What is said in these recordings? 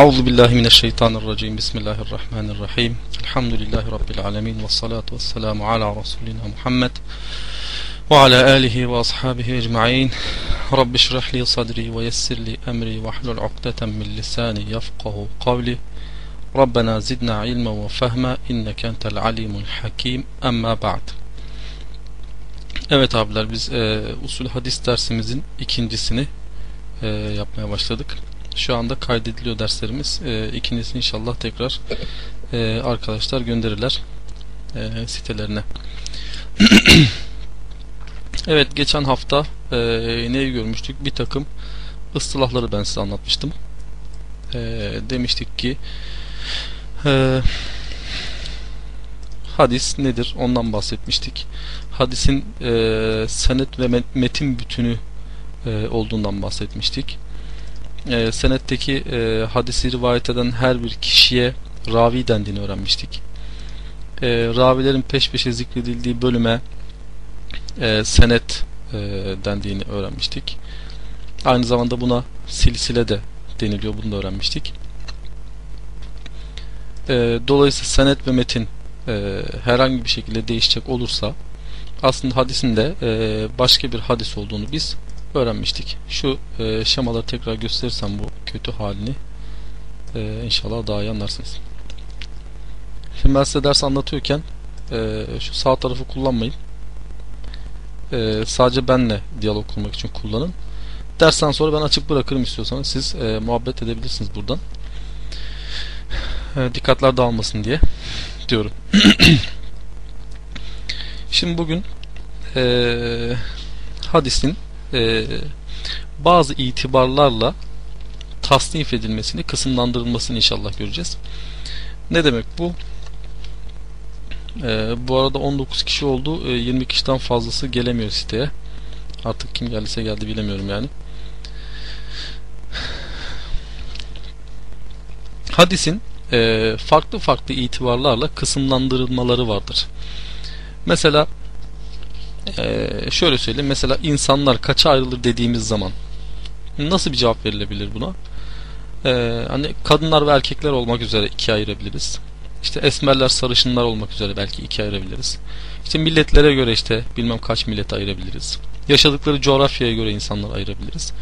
أعوذ بالله من الشيطان الرجيم. بسم الله الرحمن الرحيم. الحمد لله رب العالمين والصلاة والسلام على رسولنا محمد وعلى آله وأصحابه أجمعين. رب اشرح لي صدري ويسر لي أمري واحلل عقدة من لساني يفقه قولي. ربنا زدنا علما وفهما إنك أنت العليم الحكيم. أما بعد. Evet abiler biz e, usul hadis dersimizin ikincisini e, yapmaya başladık. Şu anda kaydediliyor derslerimiz. E, ikincisini inşallah tekrar e, arkadaşlar gönderirler e, sitelerine. evet geçen hafta e, neyi görmüştük? Bir takım ıstılahları ben size anlatmıştım. E, demiştik ki e, hadis nedir? Ondan bahsetmiştik. Hadisin e, senet ve metin bütünü e, olduğundan bahsetmiştik e, senetteki e, hadisi rivayet eden her bir kişiye ravi dendiğini öğrenmiştik. E, ravilerin peş peşe zikredildiği bölüme e, senet e, dendiğini öğrenmiştik. Aynı zamanda buna silsile de deniliyor. Bunu da öğrenmiştik. E, dolayısıyla senet ve metin e, herhangi bir şekilde değişecek olursa aslında hadisin de e, başka bir hadis olduğunu biz öğrenmiştik. Şu e, şemaları tekrar gösterirsem bu kötü halini e, inşallah daha iyi anlarsınız. Şimdi ben size ders anlatıyorken e, şu sağ tarafı kullanmayın. E, sadece benle diyalog kurmak için kullanın. Dersten sonra ben açık bırakırım istiyorsanız siz e, muhabbet edebilirsiniz buradan. E, dikkatler dağılmasın diye diyorum. Şimdi bugün e, hadisin e, bazı itibarlarla tasnif edilmesini, kısımlandırılmasını inşallah göreceğiz. Ne demek bu? E, bu arada 19 kişi oldu. E, 20 kişiden fazlası gelemiyor siteye. Artık kim geldiyse geldi bilemiyorum yani. Hadisin e, farklı farklı itibarlarla kısımlandırılmaları vardır. Mesela ee, şöyle söyleyeyim mesela insanlar kaça ayrılır dediğimiz zaman nasıl bir cevap verilebilir buna? Ee, hani kadınlar ve erkekler olmak üzere ikiye ayırabiliriz. İşte esmerler, sarışınlar olmak üzere belki ikiye ayırabiliriz. İşte milletlere göre işte bilmem kaç millet ayırabiliriz. Yaşadıkları coğrafyaya göre insanlar ayırabiliriz.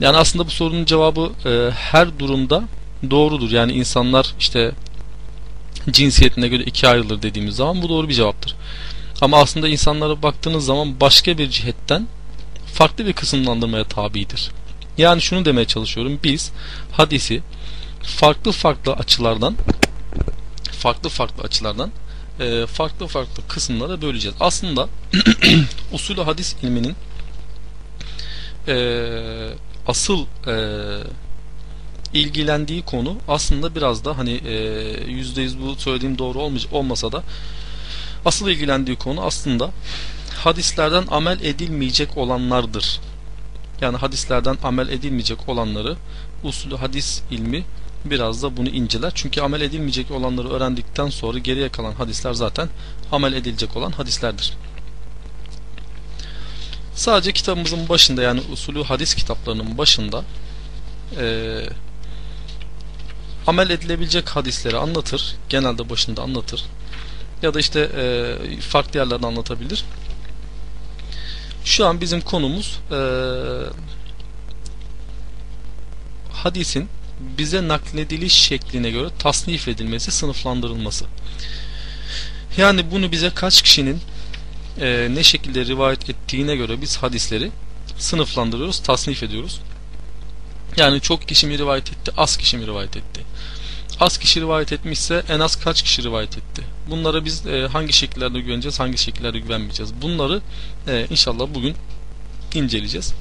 Yani aslında bu sorunun cevabı e, her durumda doğrudur. Yani insanlar işte cinsiyetine göre ikiye ayrılır dediğimiz zaman bu doğru bir cevaptır. Ama aslında insanlara baktığınız zaman başka bir cihetten farklı bir kısımlandırmaya tabidir. Yani şunu demeye çalışıyorum. Biz hadisi farklı farklı açılardan farklı farklı açılardan e, farklı farklı kısımlara böleceğiz. Aslında usulü hadis ilminin e, asıl e, ilgilendiği konu aslında biraz da hani yüzde yüz bu söylediğim doğru olmasa da Asıl ilgilendiği konu aslında hadislerden amel edilmeyecek olanlardır. Yani hadislerden amel edilmeyecek olanları usulü hadis ilmi biraz da bunu inceler. Çünkü amel edilmeyecek olanları öğrendikten sonra geriye kalan hadisler zaten amel edilecek olan hadislerdir. Sadece kitabımızın başında yani usulü hadis kitaplarının başında e, amel edilebilecek hadisleri anlatır. Genelde başında anlatır ya da işte e, farklı yerlerden anlatabilir. Şu an bizim konumuz e, hadisin bize naklediliş şekline göre tasnif edilmesi, sınıflandırılması. Yani bunu bize kaç kişinin e, ne şekilde rivayet ettiğine göre biz hadisleri sınıflandırıyoruz, tasnif ediyoruz. Yani çok kişi mi rivayet etti, az kişi mi rivayet etti az kişi rivayet etmişse en az kaç kişi rivayet etti? Bunlara biz e, hangi şekillerde güveneceğiz, hangi şekillerde güvenmeyeceğiz? Bunları e, inşallah bugün inceleyeceğiz.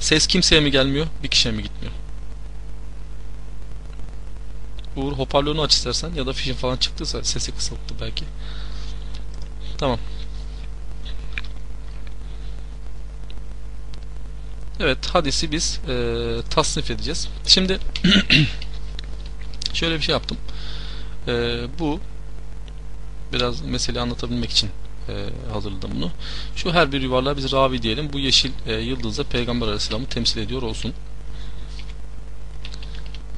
Ses kimseye mi gelmiyor, bir kişiye mi gitmiyor? Uğur hoparlörünü aç istersen ya da fişin falan çıktıysa sesi kısalttı belki. Tamam. Evet hadisi biz e, tasnif edeceğiz. Şimdi şöyle bir şey yaptım. E, bu biraz meseleyi anlatabilmek için e, hazırladım bunu. Şu her bir yuvarlığa biz ravi diyelim. Bu yeşil e, yıldızda Peygamber Aleyhisselam'ı temsil ediyor olsun.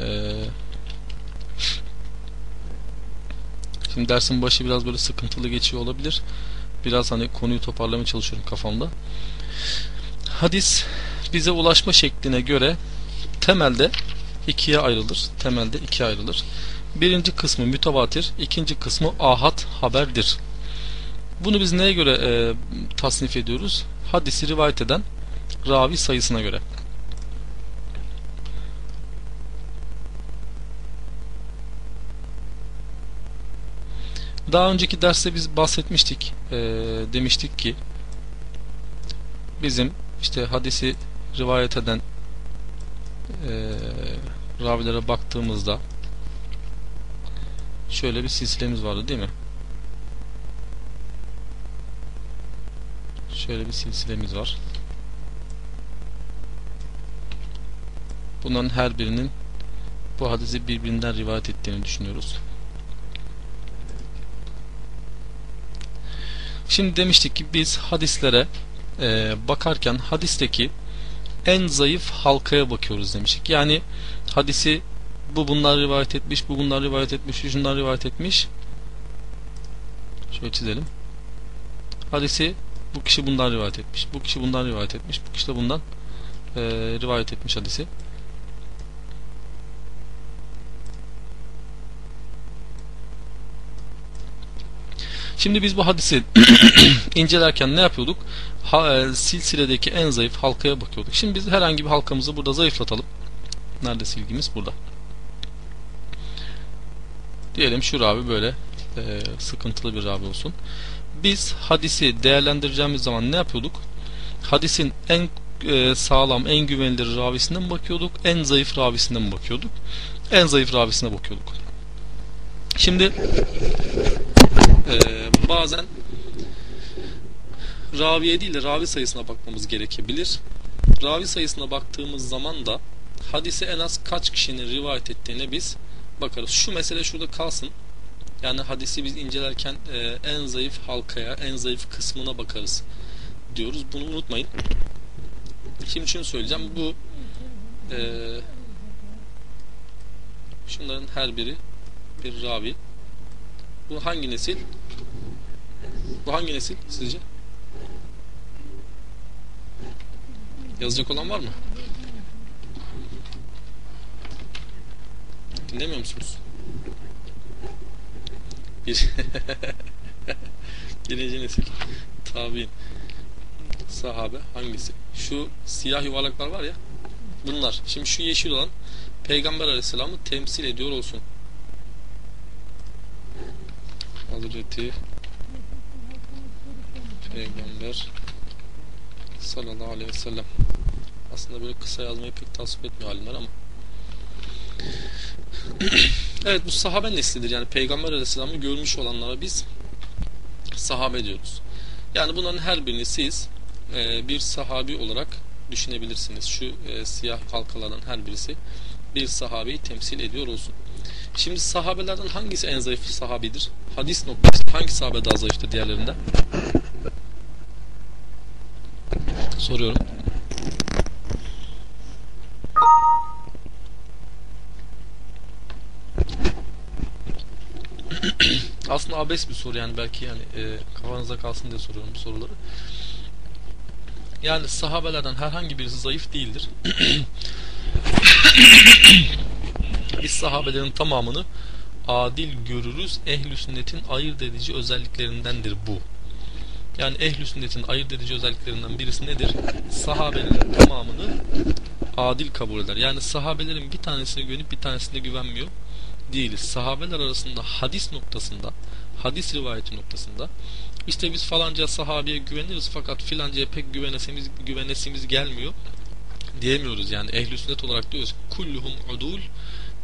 Ee, şimdi dersin başı biraz böyle sıkıntılı geçiyor olabilir. Biraz hani konuyu toparlamaya çalışıyorum kafamda. Hadis bize ulaşma şekline göre temelde ikiye ayrılır. Temelde ikiye ayrılır. Birinci kısmı mütevatir, ikinci kısmı ahad haberdir. Bunu biz neye göre e, tasnif ediyoruz? Hadisi rivayet eden ravi sayısına göre. Daha önceki derste biz bahsetmiştik. E, demiştik ki bizim işte hadisi rivayet eden e, ravilere baktığımızda şöyle bir silsilemiz vardı değil mi? Şöyle bir silsilemiz var. Bunların her birinin bu hadisi birbirinden rivayet ettiğini düşünüyoruz. Şimdi demiştik ki biz hadislere e, bakarken hadisteki en zayıf halkaya bakıyoruz demiştik. Yani hadisi bu bunlar rivayet etmiş, bu bunlar rivayet etmiş, şunlar rivayet etmiş. Şöyle çizelim. Hadisi bu kişi bundan rivayet etmiş, bu kişi bundan rivayet etmiş, bu kişi de bundan e, rivayet etmiş hadisi. Şimdi biz bu hadisi incelerken ne yapıyorduk? Ha, e, silsiledeki en zayıf halkaya bakıyorduk. Şimdi biz herhangi bir halkamızı burada zayıflatalım. Nerede silgimiz? Burada. Diyelim şu ravi böyle e, sıkıntılı bir ravi olsun. Biz hadisi değerlendireceğimiz zaman ne yapıyorduk? Hadisin en e, sağlam, en güvenilir ravisinden bakıyorduk? En zayıf ravisinden mi bakıyorduk? En zayıf ravisine bakıyorduk. Şimdi e, bazen raviye değil de ravi sayısına bakmamız gerekebilir. Ravi sayısına baktığımız zaman da hadise en az kaç kişinin rivayet ettiğine biz bakarız. Şu mesele şurada kalsın. Yani hadisi biz incelerken e, en zayıf halkaya, en zayıf kısmına bakarız diyoruz. Bunu unutmayın. Şimdi şunu söyleyeceğim. Bu e, şunların her biri bir ravi. Bu hangi nesil? Bu hangi nesil sizce? Yazacak olan var mı? Dinlemiyor musunuz? Bir Birinci nesil tabi'in sahabe hangisi? Şu siyah yuvarlaklar var ya bunlar. Şimdi şu yeşil olan Peygamber Aleyhisselam'ı temsil ediyor olsun. Hazreti Peygamber sallallahu aleyhi ve sellem. Aslında böyle kısa yazmayı pek tasvip etmiyor alimler ama. Evet bu sahabe neslidir. Yani Peygamber aleyhisselamı görmüş olanlara biz sahabe diyoruz. Yani bunların her birini siz e, bir sahabi olarak düşünebilirsiniz. Şu e, siyah halkalardan her birisi bir sahabeyi temsil ediyor olsun. Şimdi sahabelerden hangisi en zayıf sahabidir? Hadis noktası. Hangi sahabe daha zayıftır diğerlerinden soruyorum aslında abes bir soru yani belki yani e, kafanıza kalsın diye soruyorum bu soruları. Yani sahabelerden herhangi birisi zayıf değildir. Biz sahabelerin tamamını adil görürüz. Ehl-i sünnetin ayırt edici özelliklerindendir bu. Yani ehl-i sünnetin ayırt edici özelliklerinden birisi nedir? Sahabelerin tamamını adil kabul eder. Yani sahabelerin bir tanesine güvenip bir tanesine güvenmiyor değiliz. Sahabeler arasında hadis noktasında, hadis rivayeti noktasında işte biz falanca sahabeye güveniriz fakat filancaya pek güvenesimiz, güvenesimiz gelmiyor diyemiyoruz. Yani ehl sünnet olarak diyoruz kulluhum udul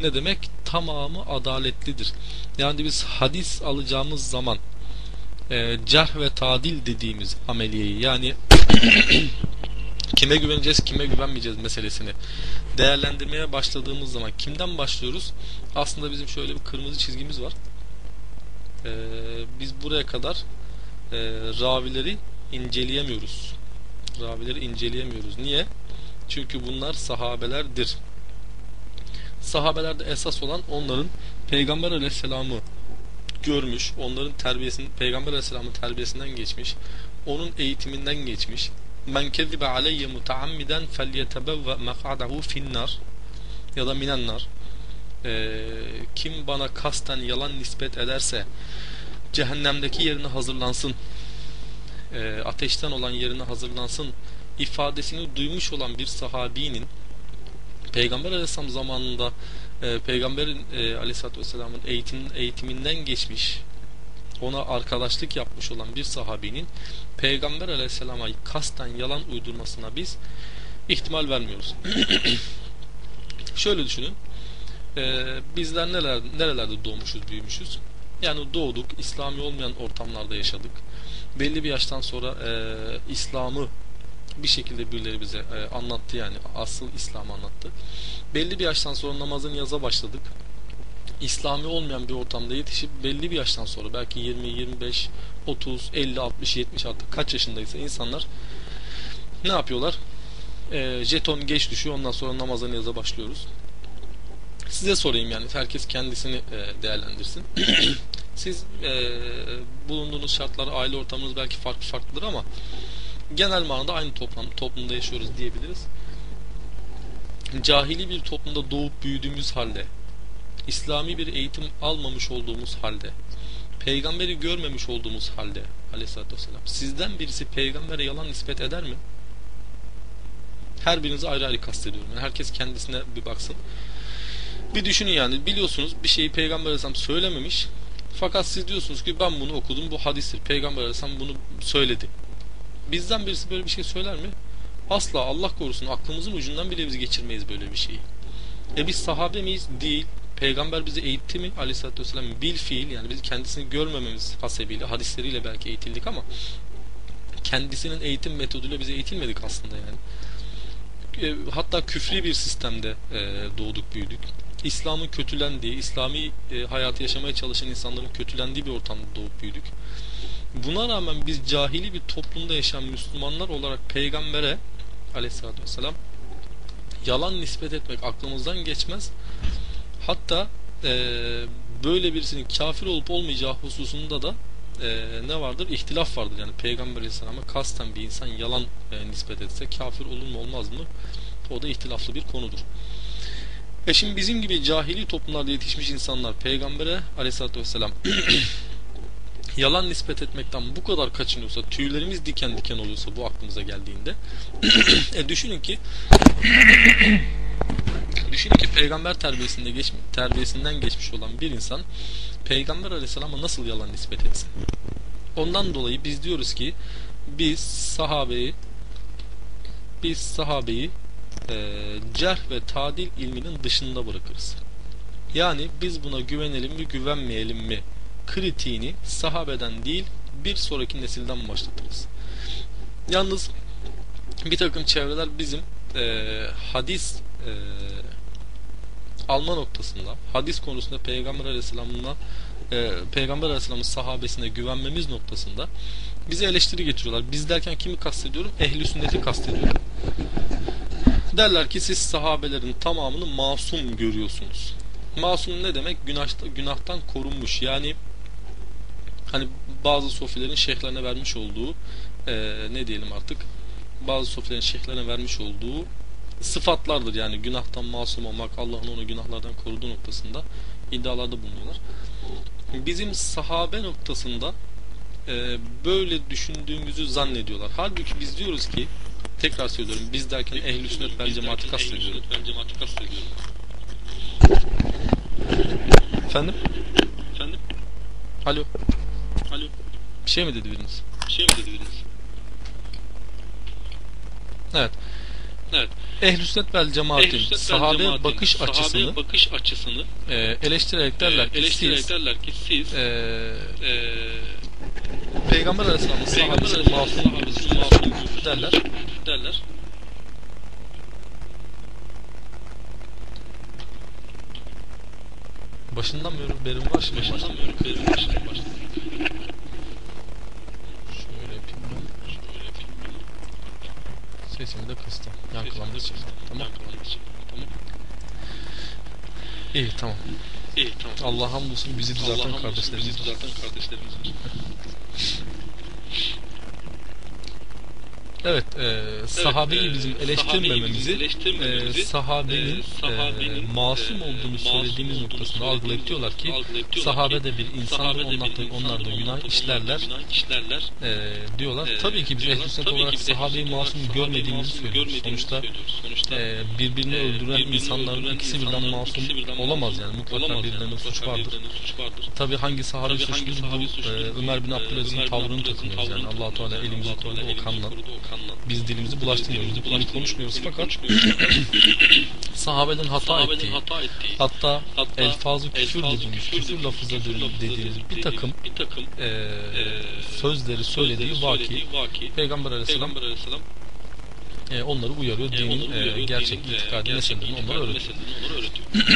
ne demek? Tamamı adaletlidir. Yani biz hadis alacağımız zaman e, cerh ve tadil dediğimiz ameliyeyi yani kime güveneceğiz kime güvenmeyeceğiz meselesini değerlendirmeye başladığımız zaman kimden başlıyoruz? Aslında bizim şöyle bir kırmızı çizgimiz var. Ee, biz buraya kadar e, ravileri inceleyemiyoruz. Ravileri inceleyemiyoruz. Niye? Çünkü bunlar sahabelerdir. Sahabelerde esas olan onların Peygamber Aleyhisselam'ı görmüş, onların terbiyesini, Peygamber Aleyhisselam'ın terbiyesinden geçmiş, onun eğitiminden geçmiş. Men kezibe aleyye mutaammiden felyetebevve mek'adahu finnar ya da minennar. Ee, kim bana kasten yalan nispet ederse cehennemdeki yerine hazırlansın e, ateşten olan yerine hazırlansın ifadesini duymuş olan bir sahabinin Peygamber Aleyhisselam zamanında e, Peygamberin e, Aleyhisselatü Vesselam'ın eğitim, eğitiminden geçmiş ona arkadaşlık yapmış olan bir sahabinin Peygamber Aleyhisselam'a kasten yalan uydurmasına biz ihtimal vermiyoruz. Şöyle düşünün e, bizler neler, nerelerde doğmuşuz büyümüşüz yani doğduk İslami olmayan ortamlarda yaşadık belli bir yaştan sonra e, İslam'ı bir şekilde birileri bize e, anlattı yani asıl İslam'ı anlattı. Belli bir yaştan sonra namazın yaza başladık. İslami olmayan bir ortamda yetişip belli bir yaştan sonra belki 20, 25, 30, 50, 60, 70 artık kaç yaşındaysa insanlar ne yapıyorlar? E, jeton geç düşüyor ondan sonra namazın yaza başlıyoruz. Size sorayım yani herkes kendisini e, değerlendirsin. Siz e, bulunduğunuz şartlar, aile ortamınız belki farklı farklıdır ama genel manada aynı toplum, toplumda yaşıyoruz diyebiliriz. Cahili bir toplumda doğup büyüdüğümüz halde, İslami bir eğitim almamış olduğumuz halde, peygamberi görmemiş olduğumuz halde aleyhissalatü vesselam, sizden birisi peygambere yalan nispet eder mi? Her birinizi ayrı ayrı kastediyorum. Yani herkes kendisine bir baksın. Bir düşünün yani biliyorsunuz bir şeyi peygamber aleyhisselam söylememiş fakat siz diyorsunuz ki ben bunu okudum bu hadistir. Peygamber aleyhisselam bunu söyledi. Bizden birisi böyle bir şey söyler mi? Asla Allah korusun aklımızın ucundan bile biz geçirmeyiz böyle bir şeyi. E biz sahabe miyiz? Değil. Peygamber bizi eğitti mi? Aleyhisselatü vesselam bil fiil yani biz kendisini görmememiz hasebiyle hadisleriyle belki eğitildik ama kendisinin eğitim metoduyla bize eğitilmedik aslında yani. E, hatta küfri bir sistemde e, doğduk büyüdük. İslam'ın kötülendiği, İslami e, hayatı yaşamaya çalışan insanların kötülendiği bir ortamda doğup büyüdük. Buna rağmen biz cahili bir toplumda yaşayan Müslümanlar olarak peygambere aleyhissalatü vesselam yalan nispet etmek aklımızdan geçmez. Hatta e, böyle birisinin kafir olup olmayacağı hususunda da e, ne vardır? İhtilaf vardır. Yani Peygamber Aleyhisselam'a kasten bir insan yalan e, nispet etse kafir olur mu olmaz mı? O da ihtilaflı bir konudur. E şimdi bizim gibi cahili toplumlarda yetişmiş insanlar Peygamber'e Aleyhisselatü Vesselam yalan nispet etmekten bu kadar kaçınıyorsa, tüylerimiz diken diken oluyorsa bu aklımıza geldiğinde e düşünün ki düşünün ki peygamber terbiyesinde geç, terbiyesinden geçmiş olan bir insan peygamber aleyhisselama nasıl yalan nispet etsin? Ondan dolayı biz diyoruz ki biz sahabeyi biz sahabeyi e, cerh ve tadil ilminin dışında bırakırız. Yani biz buna güvenelim mi güvenmeyelim mi kritiğini sahabeden değil bir sonraki nesilden başlatırız. Yalnız bir takım çevreler bizim e, hadis e, alma noktasında hadis konusunda Peygamber Aleyhisselam'la e, Peygamber Aleyhisselam'ın sahabesine güvenmemiz noktasında bize eleştiri getiriyorlar. Biz derken kimi kastediyorum? Ehli sünneti kastediyorum. Derler ki siz sahabelerin tamamını masum görüyorsunuz. Masum ne demek? Günahta, günahtan korunmuş. Yani hani bazı sofilerin şeyhlerine vermiş olduğu e, ne diyelim artık bazı sofilerin şeyhlerine vermiş olduğu sıfatlardır yani günahtan masum olmak Allah'ın onu günahlardan koruduğu noktasında iddialarda bulunuyorlar. Bizim sahabe noktasında e, böyle düşündüğümüzü zannediyorlar. Halbuki biz diyoruz ki tekrar söylüyorum biz derken ehl-i sünnet vel cemaati kastediyorum. Efendim? Efendim? Alo. Alo. Bir şey mi dedi biriniz? Bir şey mi dedi biriniz? Evet. Evet. Ehl-i sünnet vel cemaatin vel sahabe cemaatin bakış sahabe açısını bakış açısını e, eleştirerek derler ki eleştirerek siz derler ki siz e, e, Peygamber Aleyhisselam'ın Peygamber sahabesini masum derler. derler. Başından beri berim var şimdi Başından beri benim başım başladı. Şöyle yapayım ben. Şöyle yapayım. Sesimi de kıstım. İçin. kıstım. Tamam. Tamam. İyi tamam. İyi tamam. Allah hamdolsun bizi düzelten Allah'ım kardeşlerimiz bizi düzelten kardeşlerimiz var. Evet, e, sahabeyi Evet, e, bizim eleştirmememizi, eleştirmememizi, e, sahabenin, e, sahabenin, e, masum e, olduğunu masum söylediğimiz olduğunu noktasında algılayıp diyorlar ki, sahabe de bir insandır, onlar da, onlar da günah işlerler işlerler. e, diyorlar. E, Tabii ki biz ehl sünnet olarak sahabeyi masum görmediğimizi masum söylüyoruz. Sonuçta e, birbirini öldüren birbirini insanların öldüren ikisi birden masum olamaz masum yani. Mutlaka birilerine suç vardır. Tabii hangi sahabe suçludur bu Ömer bin Abdülaziz'in tavrını takınıyoruz yani. Allah-u Teala elimizi korudu o kanla. Biz dilimizi bulaştırmıyoruz. Bu konuyu konuşmuyoruz. fakat sahabenin hata Sahabenin ettiği, hata ettiği, hatta hatta elfazı küfür dediğimiz, küfür küfür dediğimiz, lafızı lafızı dediğimiz bir dediğimiz takım bir takım e, sözleri söylediği vaki söylediği vaki. Peygamber aleyhisselam Peygamber Aleyhisselam e, onları uyarıyor. e, Dinin onları e, uyarıyor, gerçek dinin, e, itikadi meselelerini onlara öğretiyor.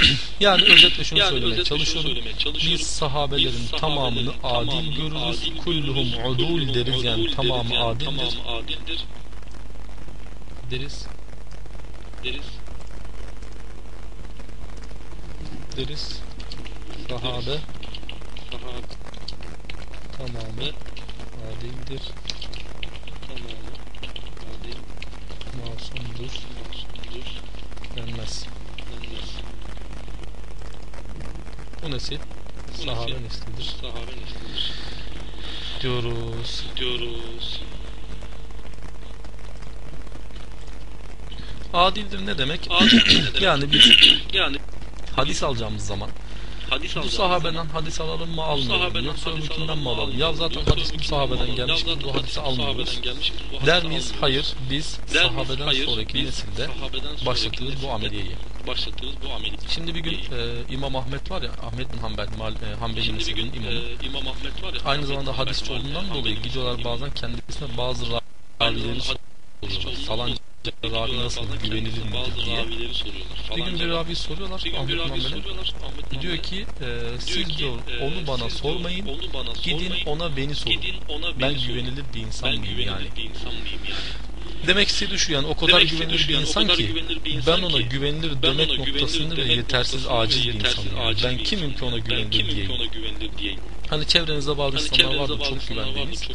Yani özetle şunu Yani söylemeye özetle çalışıyorum. söylemeye çalışıyorum. Biz sahabelerin Biz sahabelerin tamamını adil tamamını görürüz. adil Kulluhum udul deriz yani tamamı yani adildir Tamamı adildir deriz. deriz. Deriz. Sahabe Sahabe tamamı adildir. tamamı adil, Masumdur, denmez. denmez. Bu nesil sahabe neslidir Sahabe neslidir diyoruz. diyoruz. Adildir ne demek? Adil ne demek? Yani biz Yani hadis alacağımız zaman hadis bu alacağımız sahabeden hadis alalım mı almayalım mı? sahabeden Yoksa öbürkünden alalım mi mı alalım? Ya zaten Yoksa hadis bu sahabeden gelmiş biz bu hadisi hadis bu almıyoruz. bu Der miyiz? Hayır. Biz sahabeden sonraki nesilde başlatırız bu ameliyeyi. başlatırız bu ameliyeyi. Şimdi bir gün e, İmam Ahmet var ya Ahmet bin Hanbel, Mal, e, Hanbeli mezhebinin imamı. e, İmam Ahmet var ya. Aynı zamanda hadisçi olduğundan dolayı gidiyorlar bazen kendisine bazı Aynı ravileri zamanda soruyorlar. Falan ravi gidiyorlar nasıl güvenilir mi bazı diye. Bir gün bir ravi soruyorlar Ahmet bin Diyor ki e, siz diyor e, onu bana siz sormayın. diyor, onu bana Gidin sormayın. ona beni sorun. Gidin ona beni Ben sorun. güvenilir bir insan Ben mıyım güvenilir yani? bir insan mıyım yani? Demek istediği şu yani o kadar Demek güvenilir bir yani, o insan kadar ki güvenilir bir insan ben ona ki, güvenilir ben demek ona noktasında ve yetersiz acil bir insanım. Yani. Ben kimim ki ona güvenilir diyeyim. Hani çevrenizde bazı Hani insanlar vardır çok çok güvendiğiniz.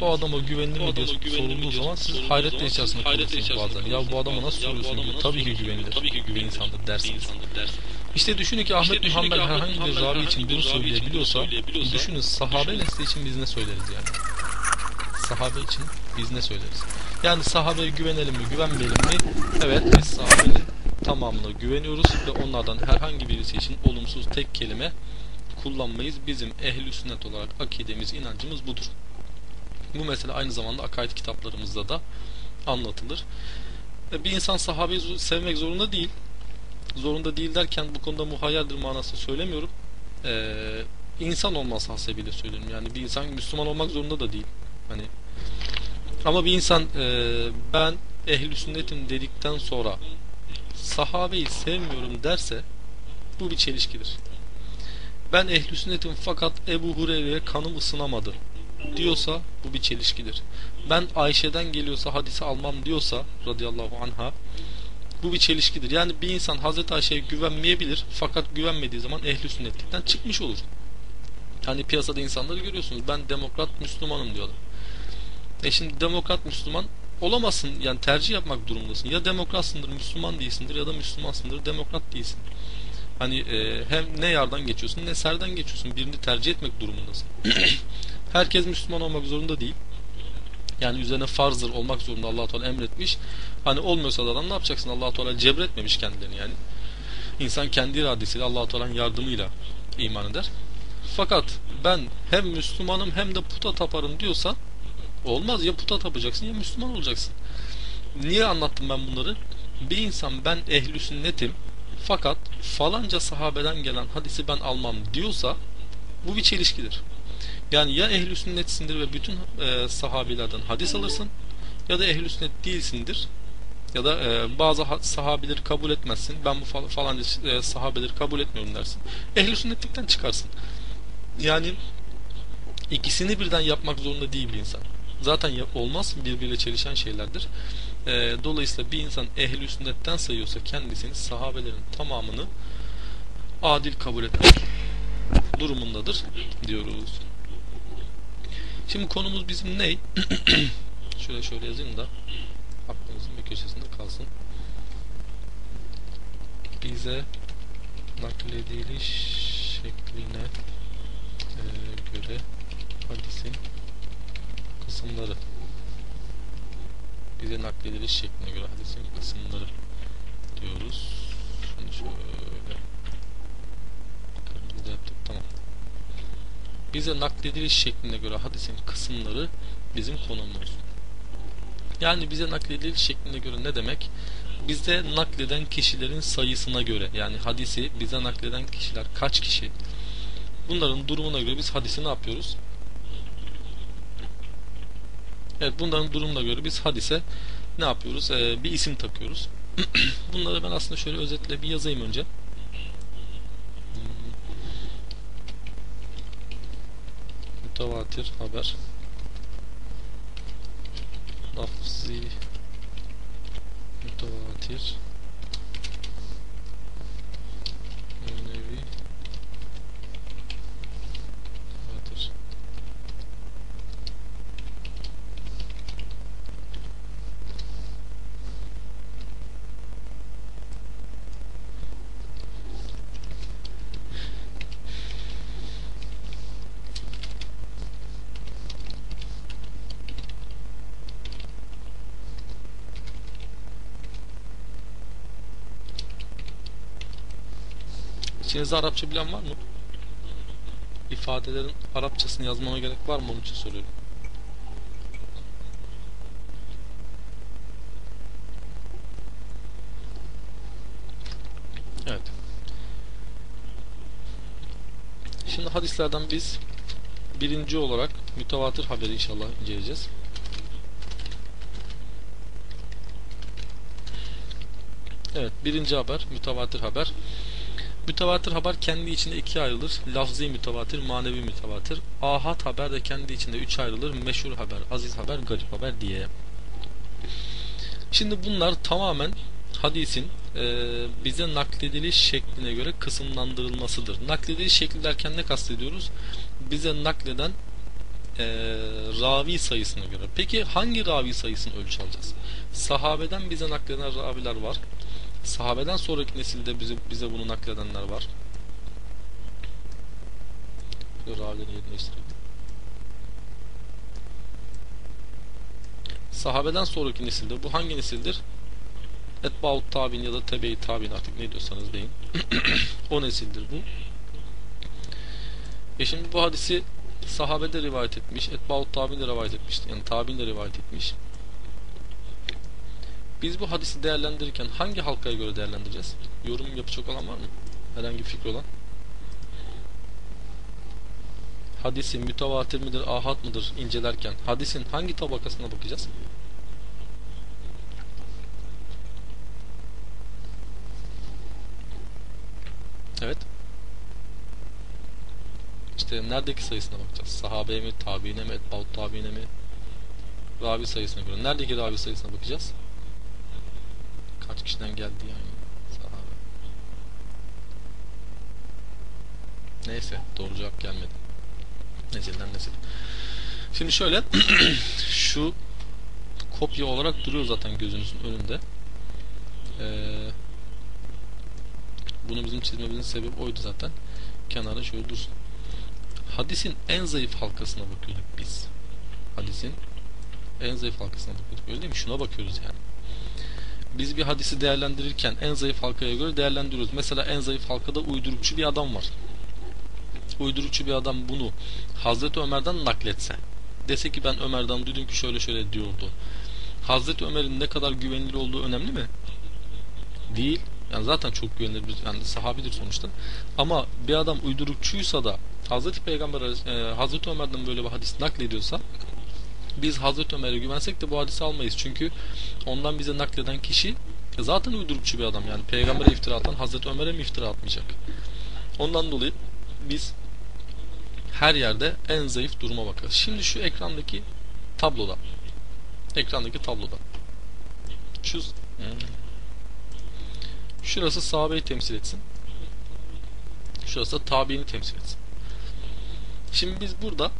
O adama güvenilir mi diye sorulduğu zaman siz zaman siz içerisinde kalırsınız bazen. Ya bu adama nasıl soruyorsun diyor. Tabii ki güvenilir. Tabii ki Bir insandır dersiniz. İşte düşünün ki Ahmet bin herhangi bir ravi için bunu söyleyebiliyorsa düşünün sahabe nesli için biz ne söyleriz yani? Sahabe için biz ne söyleriz? Yani sahabeye güvenelim mi güvenmeyelim mi? Evet biz sahabenin tamamına güveniyoruz ve onlardan herhangi birisi için olumsuz tek kelime kullanmayız. Bizim ehli sünnet olarak akidemiz, inancımız budur. Bu mesele aynı zamanda akaid kitaplarımızda da anlatılır. E, Bir insan sahabeyi sevmek zorunda değil. Zorunda değil derken bu konuda muhayyerdir manası söylemiyorum. Ee, insan olması hasebiyle söylüyorum. Yani bir insan Müslüman olmak zorunda da değil. Hani ama bir insan e, ben ehli sünnetim dedikten sonra sahabeyi sevmiyorum derse bu bir çelişkidir. Ben ehli sünnetim fakat Ebu Hureyre'ye kanım ısınamadı diyorsa bu bir çelişkidir. Ben Ayşe'den geliyorsa hadisi almam diyorsa radıyallahu anha bu bir çelişkidir. Yani bir insan Hazreti Ayşe'ye güvenmeyebilir fakat güvenmediği zaman ehli sünnetlikten çıkmış olur. Hani piyasada insanları görüyorsunuz. Ben demokrat Müslümanım diyorlar. E şimdi demokrat Müslüman olamazsın. Yani tercih yapmak durumundasın. Ya demokratsındır, Müslüman değilsindir ya da Müslümansındır, demokrat değilsin. Hani e, hem ne yardan geçiyorsun ne serden geçiyorsun. Birini tercih etmek durumundasın. Herkes Müslüman olmak zorunda değil. Yani üzerine farzdır olmak zorunda Allah Teala emretmiş. Hani olmuyorsa da adam ne yapacaksın? Allah Teala cebretmemiş kendilerini yani. İnsan kendi iradesiyle Allah Teala'nın yardımıyla iman eder. Fakat ben hem Müslümanım hem de puta taparım diyorsa olmaz ya puta tapacaksın ya Müslüman olacaksın. Niye anlattım ben bunları? Bir insan ben ehli sünnetim fakat falanca sahabeden gelen hadisi ben almam diyorsa bu bir çelişkidir. Yani ya ehli sünnetsindir ve bütün e, sahabilerden hadis alırsın ya da ehli sünnet değilsindir ya da e, bazı ha- sahabileri kabul etmezsin. Ben bu fal- falanca e, sahabeleri kabul etmiyorum dersin. Ehli sünnetlikten çıkarsın. Yani ikisini birden yapmak zorunda değil bir insan. Zaten olmaz birbiriyle çelişen şeylerdir. E, dolayısıyla bir insan ehli sünnetten sayıyorsa kendisini sahabelerin tamamını adil kabul etmek durumundadır diyoruz. Şimdi konumuz bizim ne? şöyle şöyle yazayım da aklımızın bir köşesinde kalsın. Bize naklediliş şekline e, göre hadisin kısımları bize naklediliş şekline göre hadisin kısımları diyoruz. Şunu şöyle kırmızı yaptık tamam. Bize naklediliş şekline göre hadisin kısımları bizim konumuz. Yani bize naklediliş şekline göre ne demek? Bize nakleden kişilerin sayısına göre yani hadisi bize nakleden kişiler kaç kişi? Bunların durumuna göre biz hadisi ne yapıyoruz? Evet bunların durumuna göre biz hadise ne yapıyoruz? Ee, bir isim takıyoruz. Bunları ben aslında şöyle özetle bir yazayım önce. Mütevatir haber. Lafzi mütevatir manevi mütevatir İçinizde Arapça bilen var mı? İfadelerin Arapçasını yazmama gerek var mı onun için soruyorum. Evet. Şimdi hadislerden biz birinci olarak mütevatir haberi inşallah inceleyeceğiz. Evet, birinci haber mütevatir haber. Mütevatir haber kendi içinde ikiye ayrılır. Lafzi mütevatir, manevi mütevatir. Ahad haber de kendi içinde üç ayrılır. Meşhur haber, aziz haber, garip haber diye. Şimdi bunlar tamamen hadisin e, bize naklediliş şekline göre kısımlandırılmasıdır. Naklediliş şekli derken ne kastediyoruz? Bize nakleden e, ravi sayısına göre. Peki hangi ravi sayısını ölçü alacağız? Sahabeden bize nakleden raviler var. Sahabeden sonraki nesilde bize, bize bunu nakledenler var. Yerine değiştirelim. Sahabeden sonraki nesilde bu hangi nesildir? Etbaut tabin ya da tebe-i tabin artık ne diyorsanız deyin. o nesildir bu. E şimdi bu hadisi sahabede rivayet etmiş, Etbaut tabin de rivayet etmiş. Yani tabin de rivayet etmiş. Biz bu hadisi değerlendirirken hangi halkaya göre değerlendireceğiz? Yorum yapacak olan var mı? Herhangi bir fikri olan? Hadisi mütevatir midir, ahad mıdır incelerken hadisin hangi tabakasına bakacağız? Evet. İşte neredeki sayısına bakacağız? Sahabeye mi, tabiine mi, etbaut tabiine mi? Ravi sayısına göre. Neredeki ravi sayısına bakacağız? Kaç kişiden geldi yani sahabe. Neyse doğru cevap gelmedi. Nesilden nesil. Şimdi şöyle şu kopya olarak duruyor zaten gözünüzün önünde. Ee, bunu bizim çizmemizin sebebi oydu zaten. Kenara şöyle dursun. Hadisin en zayıf halkasına bakıyorduk biz. Hadisin en zayıf halkasına bakıyorduk. Öyle değil mi? Şuna bakıyoruz yani biz bir hadisi değerlendirirken en zayıf halkaya göre değerlendiriyoruz. Mesela en zayıf halkada uydurukçu bir adam var. Uydurukçu bir adam bunu Hazreti Ömer'den nakletse dese ki ben Ömer'den duydum ki şöyle şöyle diyordu. Hazreti Ömer'in ne kadar güvenilir olduğu önemli mi? Değil. Yani zaten çok güvenilir bir yani sahabidir sonuçta. Ama bir adam uydurukçuysa da Hazreti Peygamber e, Hazreti Ömer'den böyle bir hadis naklediyorsa biz Hazreti Ömer'e güvensek de bu hadisi almayız. Çünkü ondan bize nakleden kişi zaten uydurukçu bir adam. Yani peygambere iftira atan Hazreti Ömer'e mi iftira atmayacak? Ondan dolayı biz her yerde en zayıf duruma bakarız. Şimdi şu ekrandaki tabloda ekrandaki tabloda şu şurası sahabeyi temsil etsin. Şurası da tabiini temsil etsin. Şimdi biz burada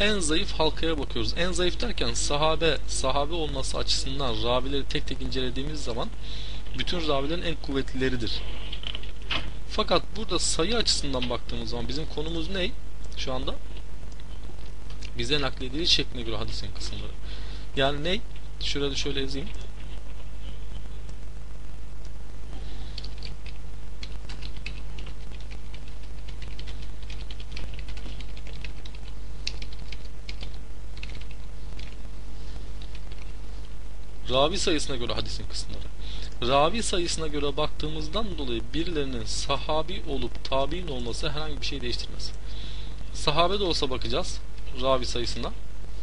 en zayıf halkaya bakıyoruz. En zayıf derken sahabe, sahabe olması açısından ravileri tek tek incelediğimiz zaman bütün ravilerin en kuvvetlileridir. Fakat burada sayı açısından baktığımız zaman bizim konumuz ne? Şu anda bize nakledildiği şekline göre hadisin kısımları. Yani ne? Şurada şöyle yazayım. Ravi sayısına göre hadisin kısımları. Ravi sayısına göre baktığımızdan dolayı birilerinin sahabi olup tabi'in olması herhangi bir şey değiştirmez. Sahabe de olsa bakacağız ravi sayısına.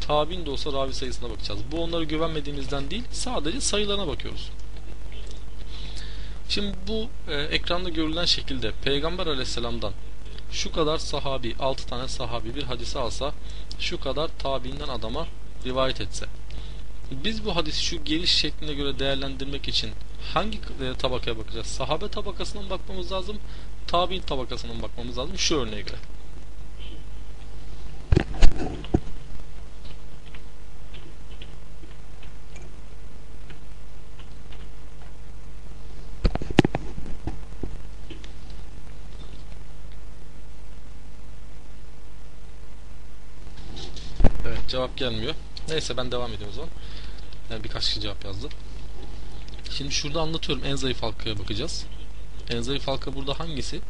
Tabi'in de olsa ravi sayısına bakacağız. Bu onlara güvenmediğimizden değil sadece sayılarına bakıyoruz. Şimdi bu e, ekranda görülen şekilde Peygamber aleyhisselamdan şu kadar sahabi, 6 tane sahabi bir hadisi alsa şu kadar tabiinden adama rivayet etse biz bu hadisi şu geliş şekline göre değerlendirmek için hangi e, tabakaya bakacağız? Sahabe tabakasından bakmamız lazım, tabi'in tabakasından bakmamız lazım şu örneğe göre. Evet cevap gelmiyor. Neyse ben devam ediyorum o zaman. Yani birkaç kişi cevap yazdı. Şimdi şurada anlatıyorum en zayıf halkaya bakacağız. En zayıf halka burada hangisi?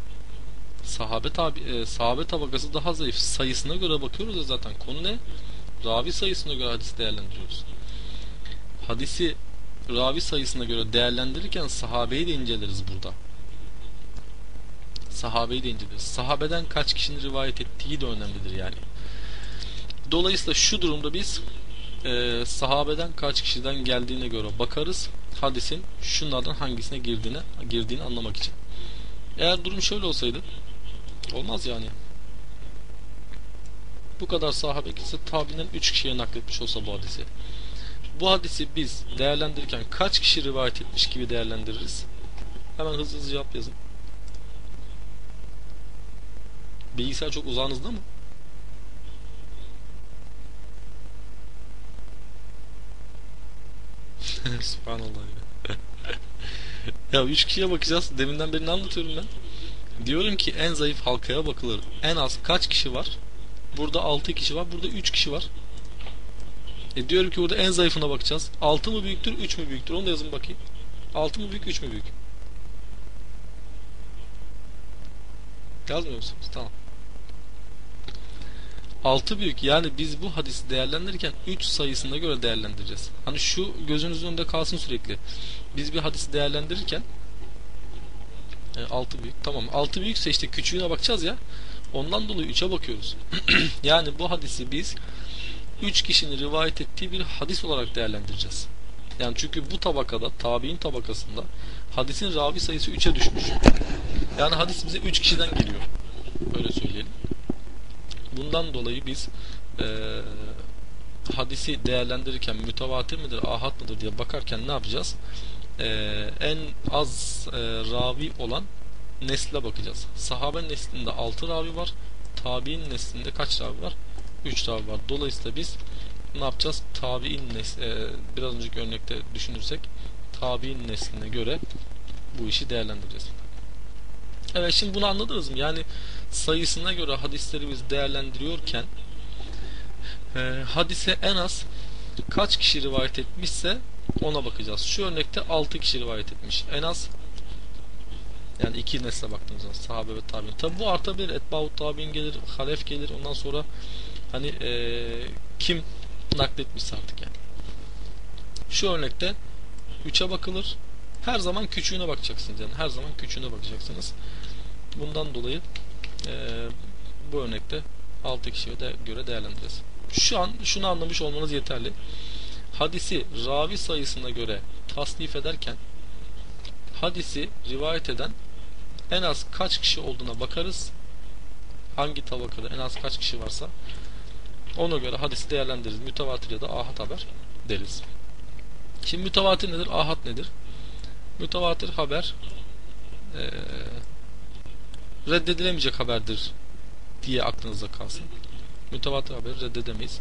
Sahabe tabi e, sahabe tabakası daha zayıf. Sayısına göre bakıyoruz ya zaten. Konu ne? Ravi sayısına göre hadis değerlendiriyoruz. Hadisi ravi sayısına göre değerlendirirken sahabeyi de inceleriz burada. Sahabeyi de inceleriz. Sahabeden kaç kişinin rivayet ettiği de önemlidir yani. Dolayısıyla şu durumda biz e, sahabeden kaç kişiden geldiğine göre bakarız. Hadisin şunlardan hangisine girdiğine girdiğini anlamak için. Eğer durum şöyle olsaydı olmaz yani. Bu kadar sahabe ise tabinden 3 kişiye nakletmiş olsa bu hadisi. Bu hadisi biz değerlendirirken kaç kişi rivayet etmiş gibi değerlendiririz? Hemen hızlı hızlı cevap yazın. Bilgisayar çok uzağınızda mı? Subhanallah ya. ya üç kişiye bakacağız. Deminden beri ne anlatıyorum ben? Diyorum ki en zayıf halkaya bakılır. En az kaç kişi var? Burada 6 kişi var. Burada 3 kişi var. E diyorum ki burada en zayıfına bakacağız. 6 mı büyüktür, 3 mü büyüktür? Onu da yazın bakayım. 6 mı büyük, 3 mü büyük? Yazmıyor musunuz? Tamam. 6 büyük yani biz bu hadisi değerlendirirken 3 sayısına göre değerlendireceğiz. Hani şu gözünüzün önünde kalsın sürekli. Biz bir hadisi değerlendirirken 6 büyük tamam 6 büyükse işte küçüğüne bakacağız ya ondan dolayı 3'e bakıyoruz. yani bu hadisi biz 3 kişinin rivayet ettiği bir hadis olarak değerlendireceğiz. Yani çünkü bu tabakada tabi'in tabakasında hadisin ravi sayısı 3'e düşmüş. Yani hadis bize 3 kişiden geliyor. Öyle söyleyelim. Bundan dolayı biz e, hadisi değerlendirirken mütevatir midir, ahad mıdır diye bakarken ne yapacağız? E, en az e, ravi olan nesle bakacağız. Sahabe neslinde 6 ravi var. Tabi'in neslinde kaç ravi var? 3 ravi var. Dolayısıyla biz ne yapacağız? Tabi'in nesli, e, biraz önceki örnekte düşünürsek tabi'in nesline göre bu işi değerlendireceğiz. Evet şimdi bunu anladınız mı? Yani sayısına göre hadisleri biz değerlendiriyorken e, hadise en az kaç kişi rivayet etmişse ona bakacağız. Şu örnekte 6 kişi rivayet etmiş. En az yani iki nesle baktığımız zaman sahabe ve tabi'in. Tabi bu artabilir. Etbaut tabi'in gelir, halef gelir. Ondan sonra hani e, kim nakletmişse artık yani. Şu örnekte 3'e bakılır. Her zaman küçüğüne bakacaksınız yani. Her zaman küçüğüne bakacaksınız. Bundan dolayı e, bu örnekte 6 kişiye de göre değerlendireceğiz. Şu an şunu anlamış olmanız yeterli. Hadisi ravi sayısına göre tasnif ederken hadisi rivayet eden en az kaç kişi olduğuna bakarız. Hangi tabakada en az kaç kişi varsa ona göre hadisi değerlendiririz. Mütevatir ya da ahad haber deriz. Şimdi mütevatir nedir? Ahad nedir? Mütevatir haber ee, reddedilemeyecek haberdir diye aklınızda kalsın. Mütevatir haberi reddedemeyiz.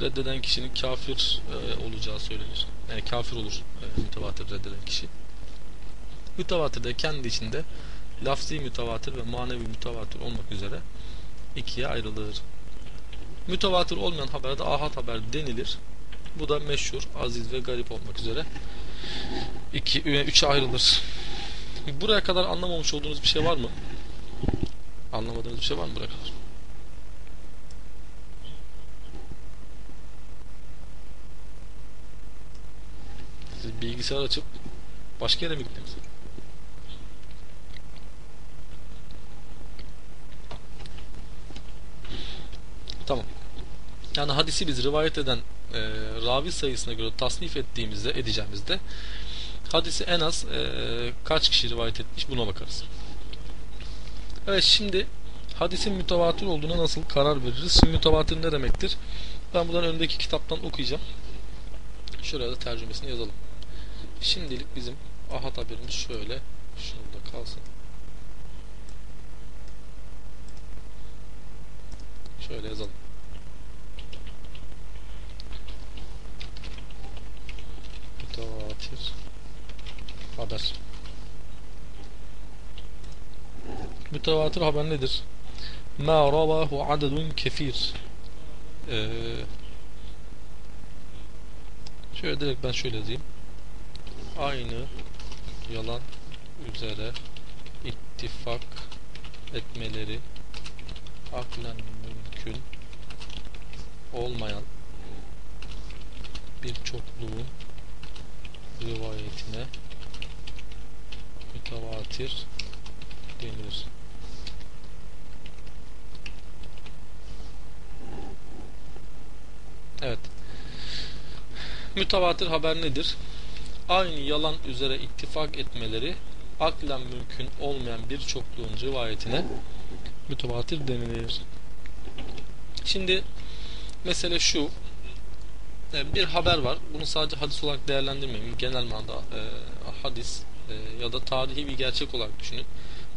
Reddeden kişinin kafir e, olacağı söylenir. Yani kafir olur e, mütevatir reddeden kişi. Mütevatir de kendi içinde lafzi mütevatir ve manevi mütevatir olmak üzere ikiye ayrılır. Mütevatir olmayan habere de ahad haber denilir. Bu da meşhur, aziz ve garip olmak üzere iki, üçe ayrılır. Buraya kadar anlamamış olduğunuz bir şey var mı? Anlamadığınız bir şey var mı buraya kadar? Siz bilgisayar açıp başka yere mi gittiniz? Tamam. Yani hadisi biz rivayet eden e, ravi sayısına göre tasnif ettiğimizde edeceğimizde hadisi en az e, kaç kişi rivayet etmiş buna bakarız. Evet şimdi hadisin mütevatir olduğuna nasıl karar veririz? Şimdi mütevatir ne demektir? Ben buradan öndeki kitaptan okuyacağım. Şuraya da tercümesini yazalım. Şimdilik bizim ahad haberimiz şöyle şurada kalsın. Şöyle yazalım. Mütevatir haber. Mütevatir haber nedir? Ma ravahu adedun kefir. Ee, şöyle direkt ben şöyle yazayım. Aynı yalan üzere ittifak etmeleri aklen mümkün olmayan bir çokluğun rivayetine mütevatir denilir. Evet. Mütevatir haber nedir? Aynı yalan üzere ittifak etmeleri aklen mümkün olmayan bir çokluğun rivayetine mütevatir denilir. Şimdi mesele şu e, bir haber var. Bunu sadece hadis olarak değerlendirmeyin. Genel manada e, hadis e, ya da tarihi bir gerçek olarak düşünün.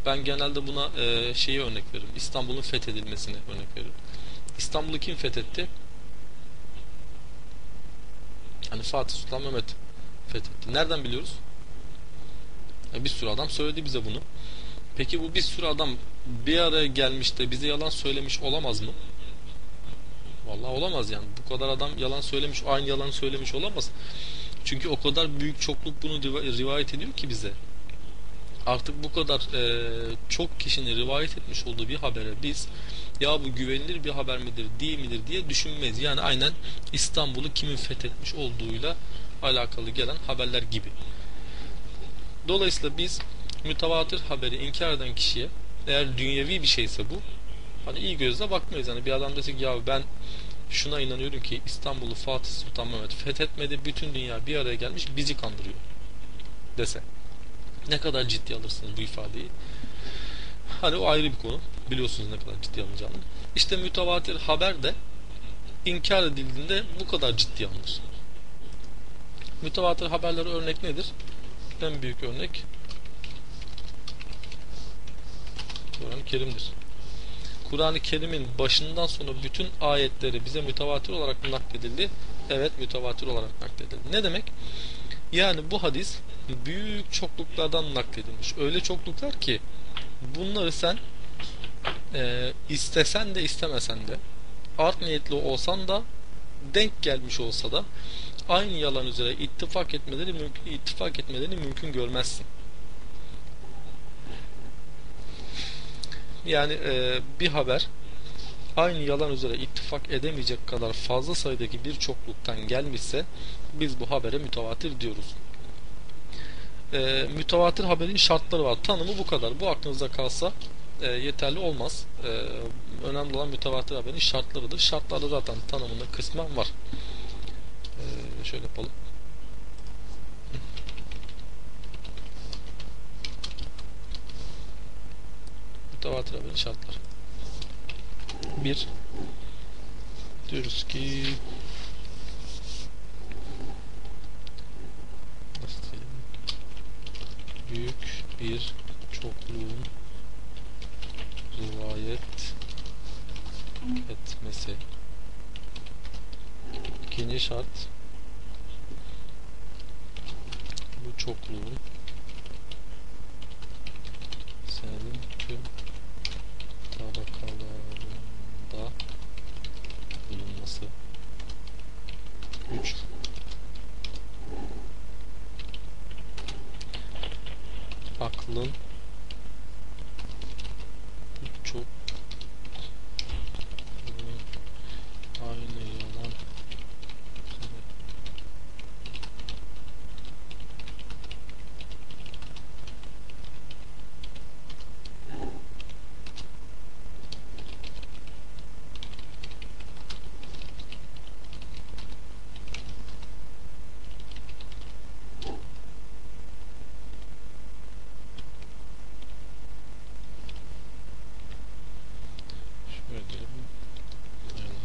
Ben genelde buna e, şeyi örnek veririm. İstanbul'un fethedilmesine örnek veririm. İstanbul'u kim fethetti? Hani Fatih Sultan Mehmet fethetti. Nereden biliyoruz? E, bir sürü adam söyledi bize bunu. Peki bu bir sürü adam bir araya gelmiş de bize yalan söylemiş olamaz mı? Vallahi olamaz yani. Bu kadar adam yalan söylemiş, aynı yalan söylemiş olamaz. Çünkü o kadar büyük çokluk bunu rivayet ediyor ki bize. Artık bu kadar e, çok kişinin rivayet etmiş olduğu bir habere biz ya bu güvenilir bir haber midir değil midir diye düşünmeyiz. Yani aynen İstanbul'u kimin fethetmiş olduğuyla alakalı gelen haberler gibi. Dolayısıyla biz mütevatir haberi inkar eden kişiye eğer dünyevi bir şeyse bu hani iyi gözle bakmayız. Hani bir adam dese ki ya ben şuna inanıyorum ki İstanbul'u Fatih Sultan Mehmet fethetmedi bütün dünya bir araya gelmiş bizi kandırıyor dese. Ne kadar ciddi alırsınız bu ifadeyi? Hani o ayrı bir konu. Biliyorsunuz ne kadar ciddi alınacağını. İşte mütevatir haber de inkar edildiğinde bu kadar ciddi alınır. Mütevatir haberlere örnek nedir? En büyük örnek Kur'an-ı Kerim'dir. Kur'an-ı Kerim'in başından sonra bütün ayetleri bize mütevatir olarak nakledildi. Evet mütevatir olarak nakledildi. Ne demek? Yani bu hadis büyük çokluklardan nakledilmiş. Öyle çokluklar ki bunları sen e, istesen de istemesen de art niyetli olsan da denk gelmiş olsa da aynı yalan üzere ittifak etmeleri mümkün, ittifak etmelerini mümkün görmezsin. Yani e, bir haber aynı yalan üzere ittifak edemeyecek kadar fazla sayıdaki bir çokluktan gelmişse biz bu habere mütevatir diyoruz. E, mütevatir haberin şartları var. Tanımı bu kadar. Bu aklınızda kalsa e, yeterli olmaz. E, önemli olan mütevatir haberin şartlarıdır. Şartlarda zaten tanımında kısmen var. E, şöyle yapalım. Mütevatir haberin şartları bir. Diyoruz ki büyük bir çokluğun rivayet etmesi. İkinci şart. Bu çokluğun senin tüm tabakalar bulunması. 3 aklın çok aynı yalan şöyle diyelim. Yalan.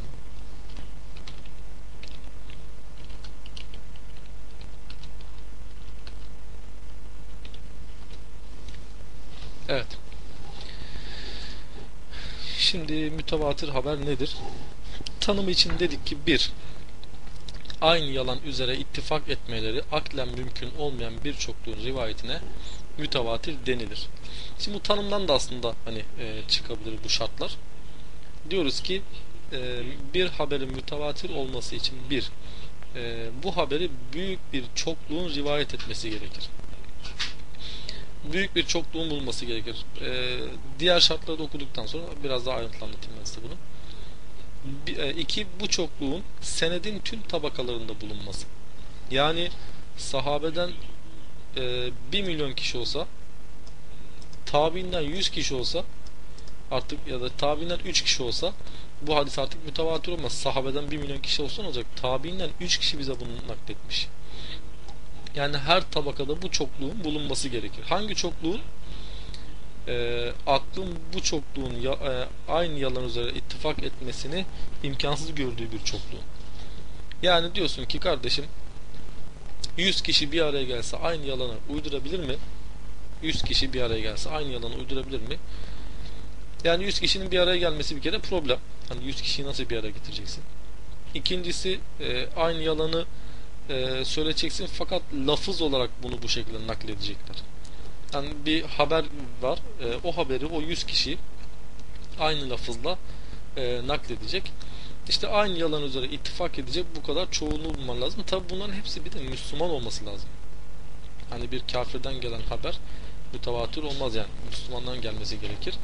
Evet. Şimdi mütevatir haber nedir? Tanımı için dedik ki bir, aynı yalan üzere ittifak etmeleri aklen mümkün olmayan birçokluğun rivayetine mütevatir denilir. Şimdi bu tanımdan da aslında hani e, çıkabilir bu şartlar. Diyoruz ki e, bir haberin mütevatir olması için bir, e, bu haberi büyük bir çokluğun rivayet etmesi gerekir büyük bir çokluğun bulunması gerekir. Ee, diğer şartları da okuduktan sonra biraz daha ayrıntılı anlatayım ben size bunu. Bir, e, iki, bu çokluğun senedin tüm tabakalarında bulunması. Yani sahabeden e, 1 milyon kişi olsa tabiinden 100 kişi olsa artık ya da tabiinden 3 kişi olsa bu hadis artık mütevatir olmaz. Sahabeden 1 milyon kişi olsa ne olacak? Tabiinden 3 kişi bize bunu nakletmiş. Yani her tabakada bu çokluğun bulunması gerekir. Hangi çokluğun? E, aklın bu çokluğun ya, e, aynı yalan üzere ittifak etmesini imkansız gördüğü bir çokluğun. Yani diyorsun ki kardeşim 100 kişi bir araya gelse aynı yalanı uydurabilir mi? 100 kişi bir araya gelse aynı yalanı uydurabilir mi? Yani 100 kişinin bir araya gelmesi bir kere problem. Hani 100 kişiyi nasıl bir araya getireceksin? İkincisi e, aynı yalanı e, söyleyeceksin fakat lafız olarak bunu bu şekilde nakledecekler. Yani bir haber var. E, o haberi o 100 kişi aynı lafızla e, nakledecek. İşte aynı yalan üzere ittifak edecek bu kadar çoğunluğu bulman lazım. Tabi bunların hepsi bir de Müslüman olması lazım. Hani bir kafirden gelen haber mütevatir olmaz yani. Müslümandan gelmesi gerekir.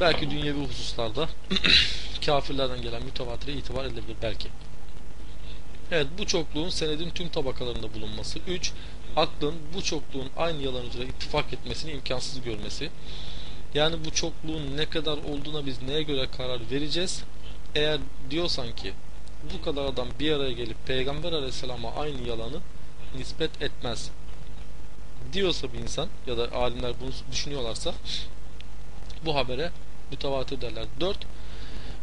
Belki dünyevi hususlarda kafirlerden gelen mütevatire itibar edilebilir belki. Evet bu çokluğun senedin tüm tabakalarında bulunması. 3. Aklın bu çokluğun aynı yalan üzere ittifak etmesini imkansız görmesi. Yani bu çokluğun ne kadar olduğuna biz neye göre karar vereceğiz? Eğer diyorsan ki bu kadar adam bir araya gelip Peygamber Aleyhisselam'a aynı yalanı nispet etmez diyorsa bir insan ya da alimler bunu düşünüyorlarsa bu habere mütevatir derler. 4.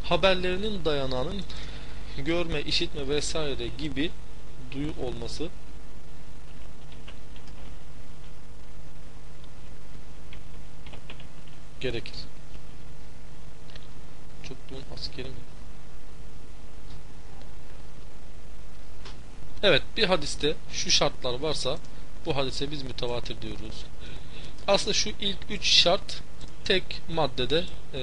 Haberlerinin dayanağının görme, işitme vesaire gibi duyu olması gerekir. Çokluğun askeri mi? Evet bir hadiste şu şartlar varsa bu hadise biz mütevatir diyoruz. Aslında şu ilk üç şart tek maddede e,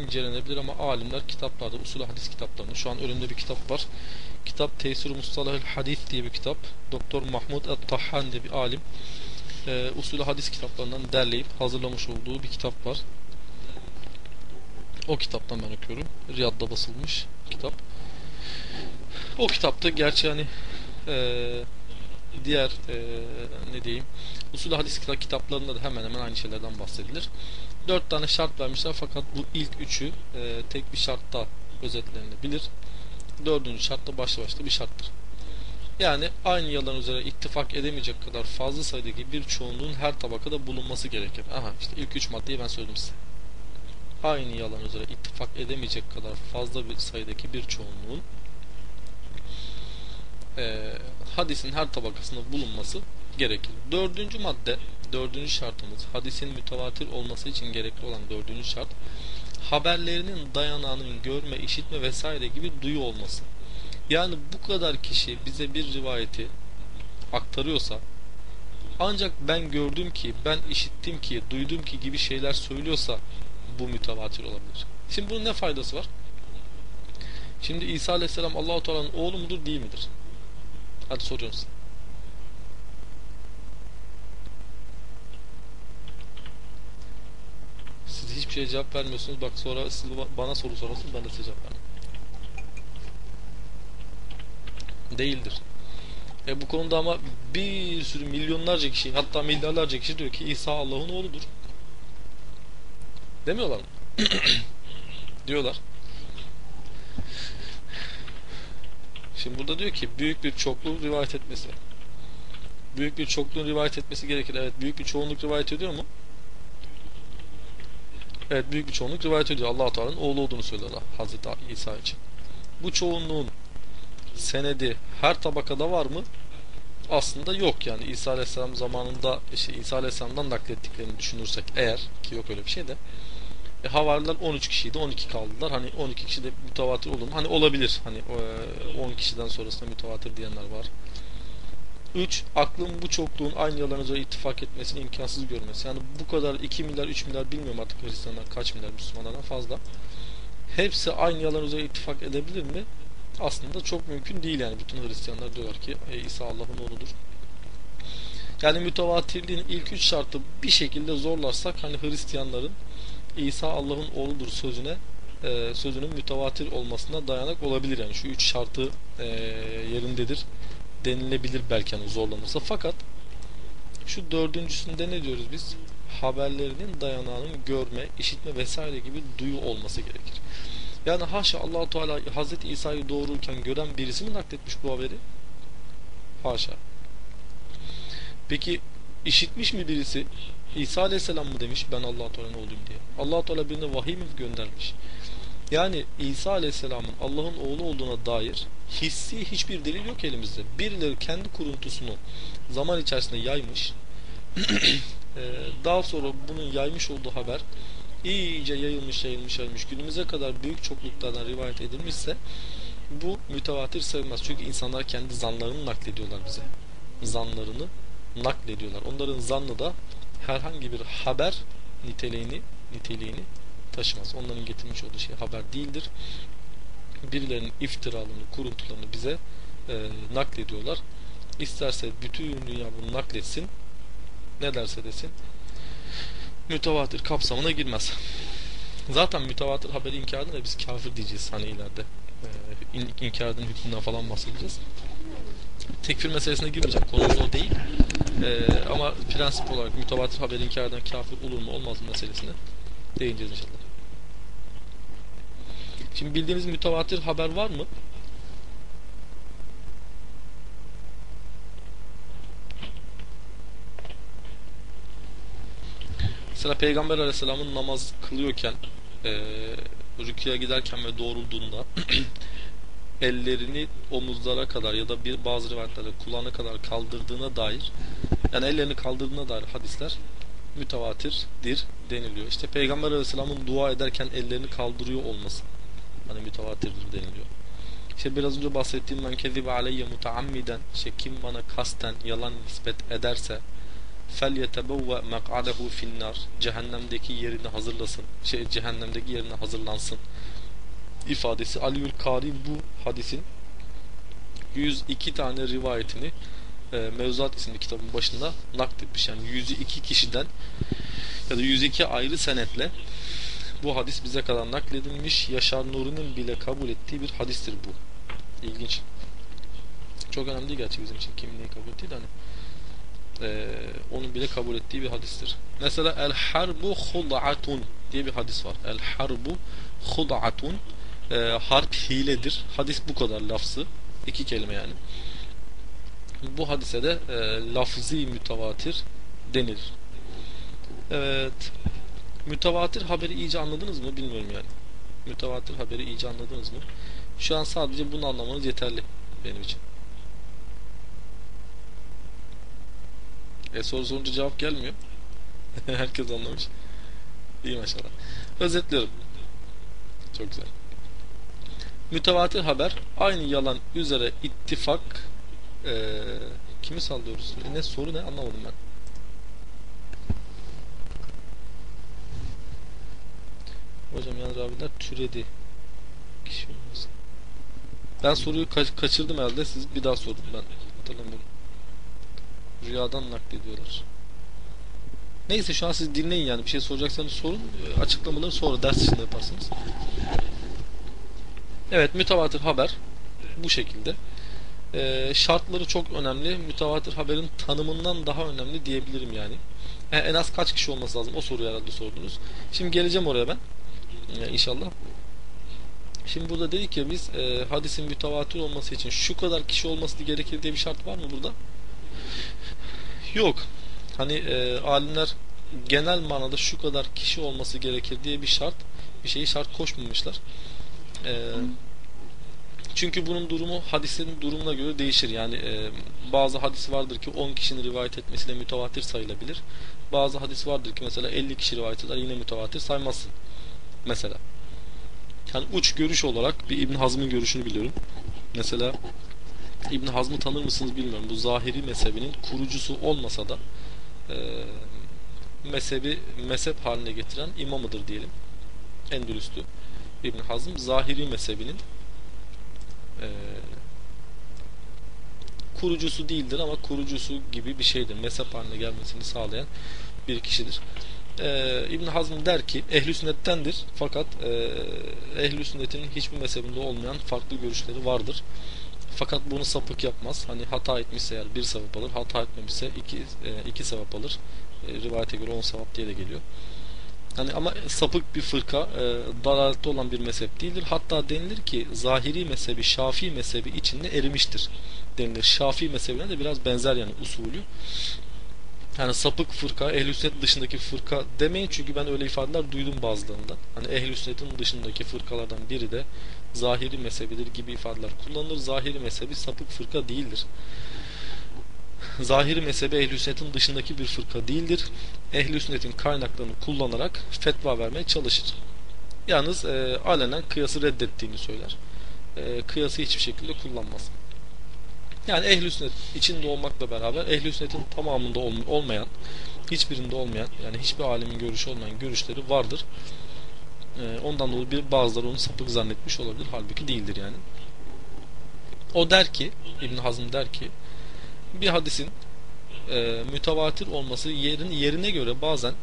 incelenebilir ama alimler kitaplarda, usul hadis kitaplarında şu an önümde bir kitap var. Kitap Tesir-i Mustalahül Hadis diye bir kitap. Doktor Mahmud Et-Tahhan diye bir alim e, usul hadis kitaplarından derleyip hazırlamış olduğu bir kitap var. O kitaptan ben okuyorum. Riyad'da basılmış kitap. O kitapta gerçi hani e, diğer e, ne diyeyim usul hadis kitaplarında da hemen hemen aynı şeylerden bahsedilir. Dört tane şart vermişler fakat bu ilk üçü e, tek bir şartta özetlenebilir. Dördüncü şart da başlı başlı bir şarttır. Yani aynı yalan üzere ittifak edemeyecek kadar fazla sayıdaki bir çoğunluğun her tabakada bulunması gerekir. Aha işte ilk üç maddeyi ben söyledim size. Aynı yalan üzere ittifak edemeyecek kadar fazla bir sayıdaki bir çoğunluğun e, hadisin her tabakasında bulunması gerekir. Dördüncü madde, dördüncü şartımız, hadisin mütevatir olması için gerekli olan dördüncü şart, haberlerinin dayanağının görme, işitme vesaire gibi duyu olması. Yani bu kadar kişi bize bir rivayeti aktarıyorsa ancak ben gördüm ki, ben işittim ki, duydum ki gibi şeyler söylüyorsa bu mütevatir olabilir. Şimdi bunun ne faydası var? Şimdi İsa Aleyhisselam Allahu Teala'nın oğlu mudur, değil midir? Hadi soruyorum. Siz hiçbir şeye cevap vermiyorsunuz. Bak sonra siz bana soru sorarsınız ben de size cevap vermem. Değildir. E bu konuda ama bir sürü milyonlarca kişi hatta milyarlarca kişi diyor ki İsa Allah'ın oğludur. Demiyorlar mı? Diyorlar. Şimdi burada diyor ki büyük bir çokluğun rivayet etmesi. Büyük bir çokluğun rivayet etmesi gerekir. Evet büyük bir çoğunluk rivayet ediyor mu? Evet büyük bir çoğunluk rivayet ediyor. Allah Teala'nın oğlu olduğunu söylüyorlar Hazreti İsa için. Bu çoğunluğun senedi her tabakada var mı? Aslında yok yani İsa Aleyhisselam zamanında işte İsa Aleyhisselam'dan naklettiklerini düşünürsek eğer ki yok öyle bir şey de e, havariler 13 kişiydi 12 kaldılar hani 12 kişi de mütevatir olur mu? Hani olabilir hani e, 10 kişiden sonrasında mütevatir diyenler var. 3. Aklın bu çokluğun aynı yalan üzere ittifak etmesini imkansız görmesi. Yani bu kadar 2 milyar 3 milyar bilmiyorum artık Hristiyanlar kaç milyar Müslümanlardan fazla. Hepsi aynı yalan üzere ittifak edebilir mi? Aslında çok mümkün değil yani. Bütün Hristiyanlar diyorlar ki e, İsa Allah'ın oğludur. Yani mütevatirliğin ilk üç şartı bir şekilde zorlarsak hani Hristiyanların İsa Allah'ın oğludur sözüne e, sözünün mütevatir olmasına dayanak olabilir yani şu üç şartı e, yerindedir denilebilir belki hani zorlanırsa fakat şu dördüncüsünde ne diyoruz biz haberlerinin dayanağının görme, işitme vesaire gibi duyu olması gerekir. Yani haşa Allahu Teala Hazreti İsa'yı doğururken gören birisi mi nakletmiş bu haberi? Haşa. Peki işitmiş mi birisi? İsa Aleyhisselam mı demiş ben Allah Teala'nın oğluyum diye. Allah Teala birine vahiy mi göndermiş? Yani İsa Aleyhisselam'ın Allah'ın oğlu olduğuna dair hissi hiçbir delil yok elimizde. Birileri kendi kuruntusunu zaman içerisinde yaymış. Daha sonra bunun yaymış olduğu haber iyice yayılmış yayılmış yayılmış günümüze kadar büyük çokluklardan rivayet edilmişse bu mütevatir sayılmaz. Çünkü insanlar kendi zanlarını naklediyorlar bize. Zanlarını naklediyorlar. Onların zannı da herhangi bir haber niteliğini niteliğini taşımaz. Onların getirmiş olduğu şey haber değildir. Birilerinin iftiralarını, kuruntularını bize e, naklediyorlar. İsterse bütün dünya bunu nakletsin. Ne derse desin. Mütevatir kapsamına girmez. Zaten mütevatir haberi inkar edince biz kafir diyeceğiz hani ileride. Ee, in, hükmünden falan bahsedeceğiz. Tekfir meselesine girmeyecek. Konumuz o değil. Ee, ama prensip olarak mütevatir haberi inkar kafir olur mu olmaz mı meselesine değineceğiz inşallah. Şimdi bildiğiniz mütevatir haber var mı? Mesela Peygamber Aleyhisselam'ın namaz kılıyorken e, rüküye giderken ve doğrulduğunda ellerini omuzlara kadar ya da bir bazı rivayetlerde kulağına kadar kaldırdığına dair yani ellerini kaldırdığına dair hadisler mütevatirdir deniliyor. İşte Peygamber Aleyhisselam'ın dua ederken ellerini kaldırıyor olması hani mütevatirdir deniliyor. İşte biraz önce bahsettiğim men kezibe aleyye mutaammiden işte kim bana kasten yalan nispet ederse fel yetebevve mek'adehu finnar cehennemdeki yerini hazırlasın şey cehennemdeki yerine hazırlansın ifadesi Aliül Kari bu hadisin 102 tane rivayetini e, Mevzuat isimli kitabın başında nakletmiş yani 102 kişiden ya da 102 ayrı senetle bu hadis bize kadar nakledilmiş Yaşar Nuri'nin bile kabul ettiği bir hadistir bu İlginç çok önemli değil gerçi bizim için kim neyi kabul ettiği de hani e, onun bile kabul ettiği bir hadistir. Mesela el harbu hud'atun diye bir hadis var. El harbu hud'atun e, harp hiledir. Hadis bu kadar lafzı. iki kelime yani. Bu hadise de e, lafzi mütevatir denir. Evet. Mütevatir haberi iyice anladınız mı bilmiyorum yani. Mütevatir haberi iyice anladınız mı? Şu an sadece bunu anlamanız yeterli benim için. E soru sorunca cevap gelmiyor. Herkes anlamış. İyi maşallah. Özetliyorum. Çok güzel. Mütevatir haber aynı yalan üzere ittifak eee, kimi sallıyoruz? Ne soru ne anlamadım ben. Hocam yan raviler türedi. Kişi olmasın. Ben soruyu ka- kaçırdım herhalde. Siz bir daha sorun ben hatırlamıyorum. Rüyadan naklediyorlar. Neyse şu an siz dinleyin yani bir şey soracaksanız sorun. Ee, Açıklamaları sonra ders içinde yaparsınız. Evet mütevatir haber bu şekilde. Ee, şartları çok önemli. Mütevatir haberin tanımından daha önemli diyebilirim yani. E, en az kaç kişi olması lazım? O soruyu herhalde sordunuz. Şimdi geleceğim oraya ben. Ee, inşallah. Şimdi burada dedik ya biz e, hadisin mütevatir olması için şu kadar kişi olması gerekir diye bir şart var mı burada? Yok. Hani e, alimler genel manada şu kadar kişi olması gerekir diye bir şart, bir şeyi şart koşmamışlar. E, çünkü bunun durumu hadisin durumuna göre değişir. Yani e, bazı hadis vardır ki 10 kişinin rivayet etmesiyle mütevatir sayılabilir. Bazı hadis vardır ki mesela 50 kişi rivayet eder yine mütevatir saymazsın. Mesela. Yani uç görüş olarak bir İbn Hazm'ın görüşünü biliyorum. Mesela İbn Hazm'ı tanır mısınız bilmiyorum. Bu zahiri mezhebinin kurucusu olmasa da e, mezhebi mezhep haline getiren imamıdır diyelim. Endülüslü İbn Hazm zahiri mezhebinin e, kurucusu değildir ama kurucusu gibi bir şeydir. Mezhep haline gelmesini sağlayan bir kişidir. Ee, İbn Hazm der ki ehl sünnettendir fakat e, ehl sünnetin hiçbir mezhebinde olmayan farklı görüşleri vardır. Fakat bunu sapık yapmaz. Hani hata etmişse eğer bir sevap alır, hata etmemişse iki, e, iki sevap alır. E, rivayete göre on sevap diye de geliyor. Hani ama sapık bir fırka, e, dalalette olan bir mezhep değildir. Hatta denilir ki zahiri mezhebi, Şafii mezhebi içinde erimiştir. Denilir. Şafii mezhebine de biraz benzer yani usulü. Yani sapık fırka, ehl sünnet dışındaki fırka demeyin çünkü ben öyle ifadeler duydum bazılarından. Hani ehl sünnetin dışındaki fırkalardan biri de zahiri mezhebidir gibi ifadeler kullanılır. Zahiri mezhebi sapık fırka değildir. Zahiri mezhebi ehl sünnetin dışındaki bir fırka değildir. ehl sünnetin kaynaklarını kullanarak fetva vermeye çalışır. Yalnız e, alenen kıyası reddettiğini söyler. E, kıyası hiçbir şekilde kullanmaz. Yani ehl sünnet içinde olmakla beraber ehl sünnetin tamamında olmayan, hiçbirinde olmayan, yani hiçbir alemin görüşü olmayan görüşleri vardır. Ee, ondan dolayı bir bazıları onu sapık zannetmiş olabilir. Halbuki değildir yani. O der ki, İbn Hazm der ki, bir hadisin e, mütevatir olması yerin yerine göre bazen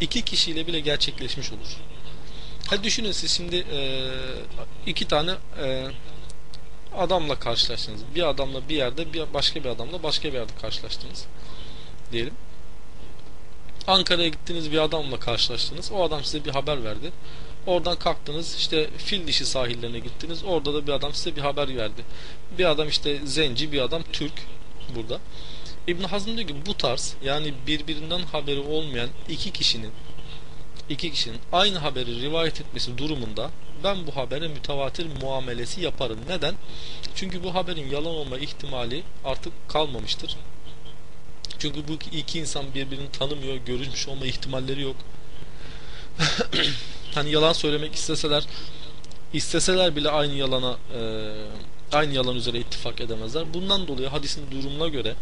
iki kişiyle bile gerçekleşmiş olur. Hadi düşünün siz şimdi e, iki tane e, adamla karşılaştınız. Bir adamla bir yerde, bir başka bir adamla başka bir yerde karşılaştınız. Diyelim. Ankara'ya gittiniz bir adamla karşılaştınız. O adam size bir haber verdi. Oradan kalktınız işte fil dişi sahillerine gittiniz. Orada da bir adam size bir haber verdi. Bir adam işte zenci, bir adam Türk burada. İbn Hazm diyor ki bu tarz yani birbirinden haberi olmayan iki kişinin iki kişinin aynı haberi rivayet etmesi durumunda ben bu habere mütevatir muamelesi yaparım. Neden? Çünkü bu haberin yalan olma ihtimali artık kalmamıştır. Çünkü bu iki insan birbirini tanımıyor, görüşmüş olma ihtimalleri yok. hani yalan söylemek isteseler, isteseler bile aynı yalana e, aynı yalan üzere ittifak edemezler. Bundan dolayı hadisin durumuna göre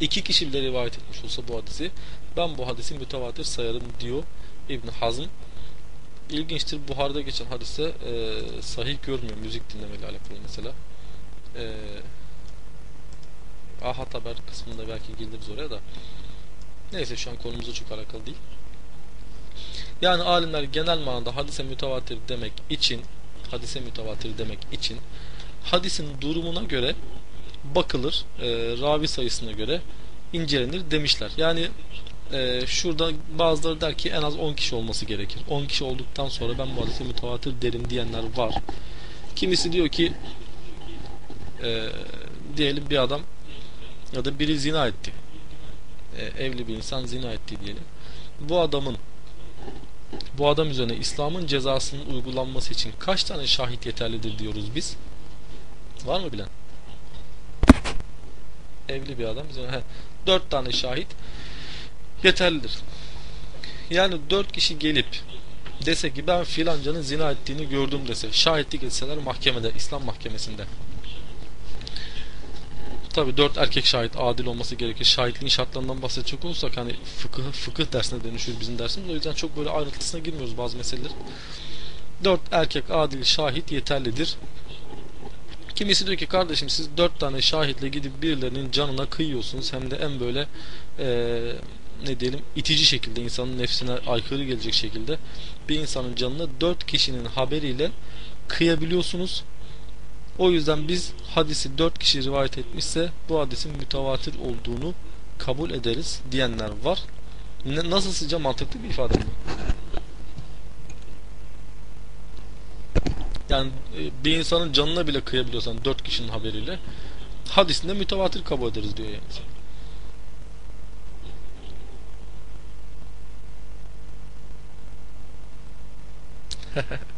iki kişi bile rivayet etmiş olsa bu hadisi ben bu hadisi mütevatir sayarım diyor İbn Hazm. İlginçtir Buhar'da geçen hadise e, sahih görmüyor müzik dinlemeyle alakalı mesela. E, Ahad haber kısmında belki geliriz oraya da. Neyse şu an konumuzla çok alakalı değil. Yani alimler genel manada hadise mütevatir demek için hadise mütevatir demek için hadisin durumuna göre bakılır, e, ravi sayısına göre incelenir demişler. Yani e, şurada bazıları der ki en az 10 kişi olması gerekir. 10 kişi olduktan sonra ben bu hadise mütevatir derim diyenler var. Kimisi diyor ki e, diyelim bir adam ya da biri zina etti. E, evli bir insan zina etti diyelim. Bu adamın bu adam üzerine İslam'ın cezasının uygulanması için kaç tane şahit yeterlidir diyoruz biz? Var mı bilen? Evli bir adam he, 4 tane şahit yeterlidir. Yani dört kişi gelip dese ki ben filancanın zina ettiğini gördüm dese şahitlik etseler mahkemede İslam mahkemesinde Tabi dört erkek şahit adil olması gerekir. Şahitliğin şartlarından bahsedecek olursak hani fıkıh, fıkıh dersine dönüşür bizim dersimiz. O yüzden çok böyle ayrıntısına girmiyoruz bazı meseleler. Dört erkek adil şahit yeterlidir. Kimisi diyor ki kardeşim siz dört tane şahitle gidip birilerinin canına kıyıyorsunuz. Hem de en böyle ee, ne diyelim itici şekilde insanın nefsine aykırı gelecek şekilde bir insanın canına dört kişinin haberiyle kıyabiliyorsunuz. O yüzden biz hadisi dört kişi rivayet etmişse bu hadisin mütevatir olduğunu kabul ederiz diyenler var. Ne, nasıl sizce mantıklı bir ifade mi? Yani e, bir insanın canına bile kıyabiliyorsan dört kişinin haberiyle hadisinde mütevatir kabul ederiz diyor yani. İyi.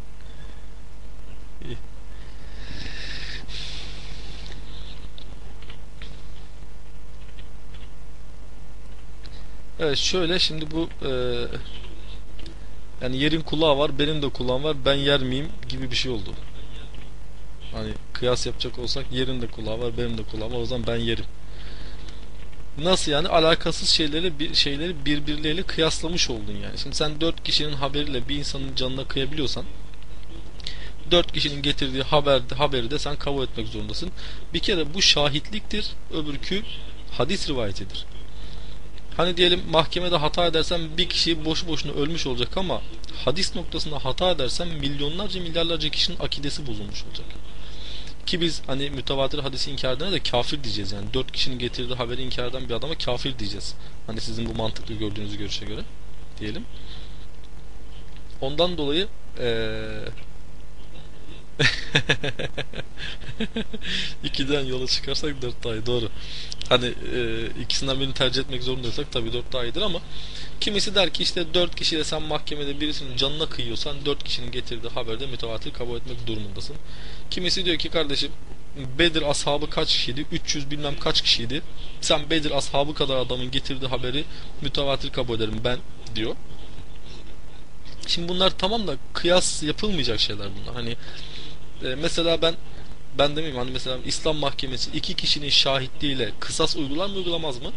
Evet şöyle şimdi bu e, yani yerin kulağı var benim de kulağım var ben yer miyim gibi bir şey oldu. Hani kıyas yapacak olsak yerin de kulağı var benim de kulağım var o zaman ben yerim. Nasıl yani alakasız şeyleri bir şeyleri birbirleriyle kıyaslamış oldun yani. Şimdi sen dört kişinin haberiyle bir insanın canına kıyabiliyorsan dört kişinin getirdiği haber, haberi de sen kabul etmek zorundasın. Bir kere bu şahitliktir, öbürkü hadis rivayetidir. Hani diyelim mahkemede hata edersem bir kişi boşu boşuna ölmüş olacak ama hadis noktasında hata edersem milyonlarca milyarlarca kişinin akidesi bozulmuş olacak. Ki biz hani mütevatir hadisi inkar edene de kafir diyeceğiz yani. Dört kişinin getirdiği haberi inkar eden bir adama kafir diyeceğiz. Hani sizin bu mantıklı gördüğünüz görüşe göre diyelim. Ondan dolayı ee... İkiden yola çıkarsak dört daha doğru. Hani e, ikisinden birini tercih etmek zorundaysak tabii dört daha ama kimisi der ki işte dört kişiyle sen mahkemede birisinin canına kıyıyorsan dört kişinin getirdiği haberde mütevatir kabul etmek durumundasın. Kimisi diyor ki kardeşim Bedir ashabı kaç kişiydi? 300 bilmem kaç kişiydi. Sen Bedir ashabı kadar adamın getirdiği haberi mütevatir kabul ederim ben diyor. Şimdi bunlar tamam da kıyas yapılmayacak şeyler bunlar. Hani e, mesela ben ben demeyeyim hani mesela İslam mahkemesi iki kişinin şahitliğiyle kısas uygular mı uygulamaz mı?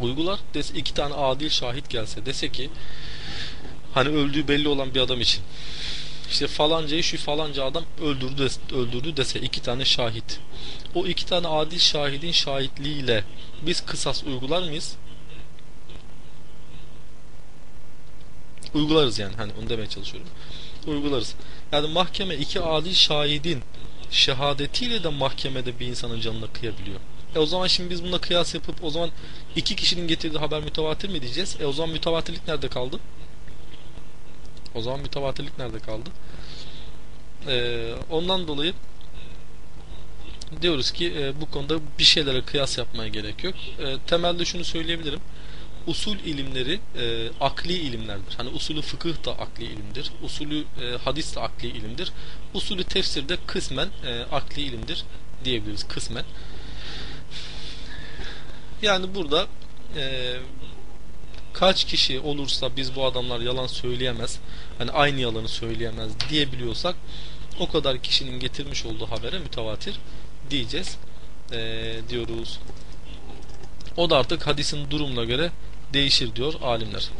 Uygular. Dese iki tane adil şahit gelse dese ki hani öldüğü belli olan bir adam için işte falancayı şu falanca adam öldürdü öldürdü dese iki tane şahit. O iki tane adil şahidin şahitliğiyle biz kısas uygular mıyız? Uygularız yani hani onu demeye çalışıyorum. Uygularız. Yani mahkeme iki adil şahidin şehadetiyle de mahkemede bir insanın canına kıyabiliyor. E o zaman şimdi biz bununla kıyas yapıp o zaman iki kişinin getirdiği haber mütevatir mi diyeceğiz? E o zaman mütevatirlik nerede kaldı? O zaman mütevatirlik nerede kaldı? Ee, ondan dolayı diyoruz ki e, bu konuda bir şeylere kıyas yapmaya gerek yok. E, temelde şunu söyleyebilirim usul ilimleri e, akli ilimlerdir. Hani usulü fıkıh da akli ilimdir. Usulü e, hadis de akli ilimdir. Usulü tefsir de kısmen e, akli ilimdir diyebiliriz kısmen. Yani burada e, kaç kişi olursa biz bu adamlar yalan söyleyemez, hani aynı yalanı söyleyemez diyebiliyorsak o kadar kişinin getirmiş olduğu habere mütevatir diyeceğiz e, diyoruz. O da artık hadisin durumuna göre değişir diyor alimler.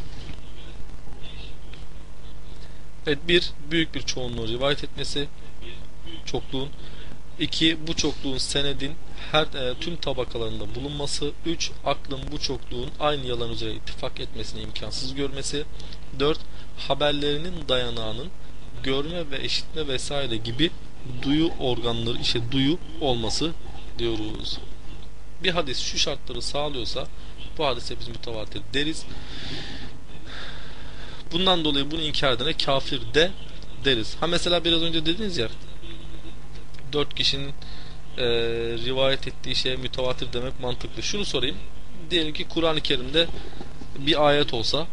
Evet bir büyük bir çoğunluğu rivayet etmesi çokluğun iki bu çokluğun senedin her e, tüm tabakalarında bulunması 3 aklın bu çokluğun aynı yalan üzere ittifak etmesini imkansız görmesi 4 haberlerinin dayanağının görme ve işitme vesaire gibi duyu organları işte duyu olması diyoruz. Bir hadis şu şartları sağlıyorsa bu hadise biz mütevatir deriz. Bundan dolayı bunu inkar edene kafir de deriz. Ha mesela biraz önce dediniz ya dört kişinin e, rivayet ettiği şeye mütevatir demek mantıklı. Şunu sorayım. Diyelim ki Kur'an-ı Kerim'de bir ayet olsa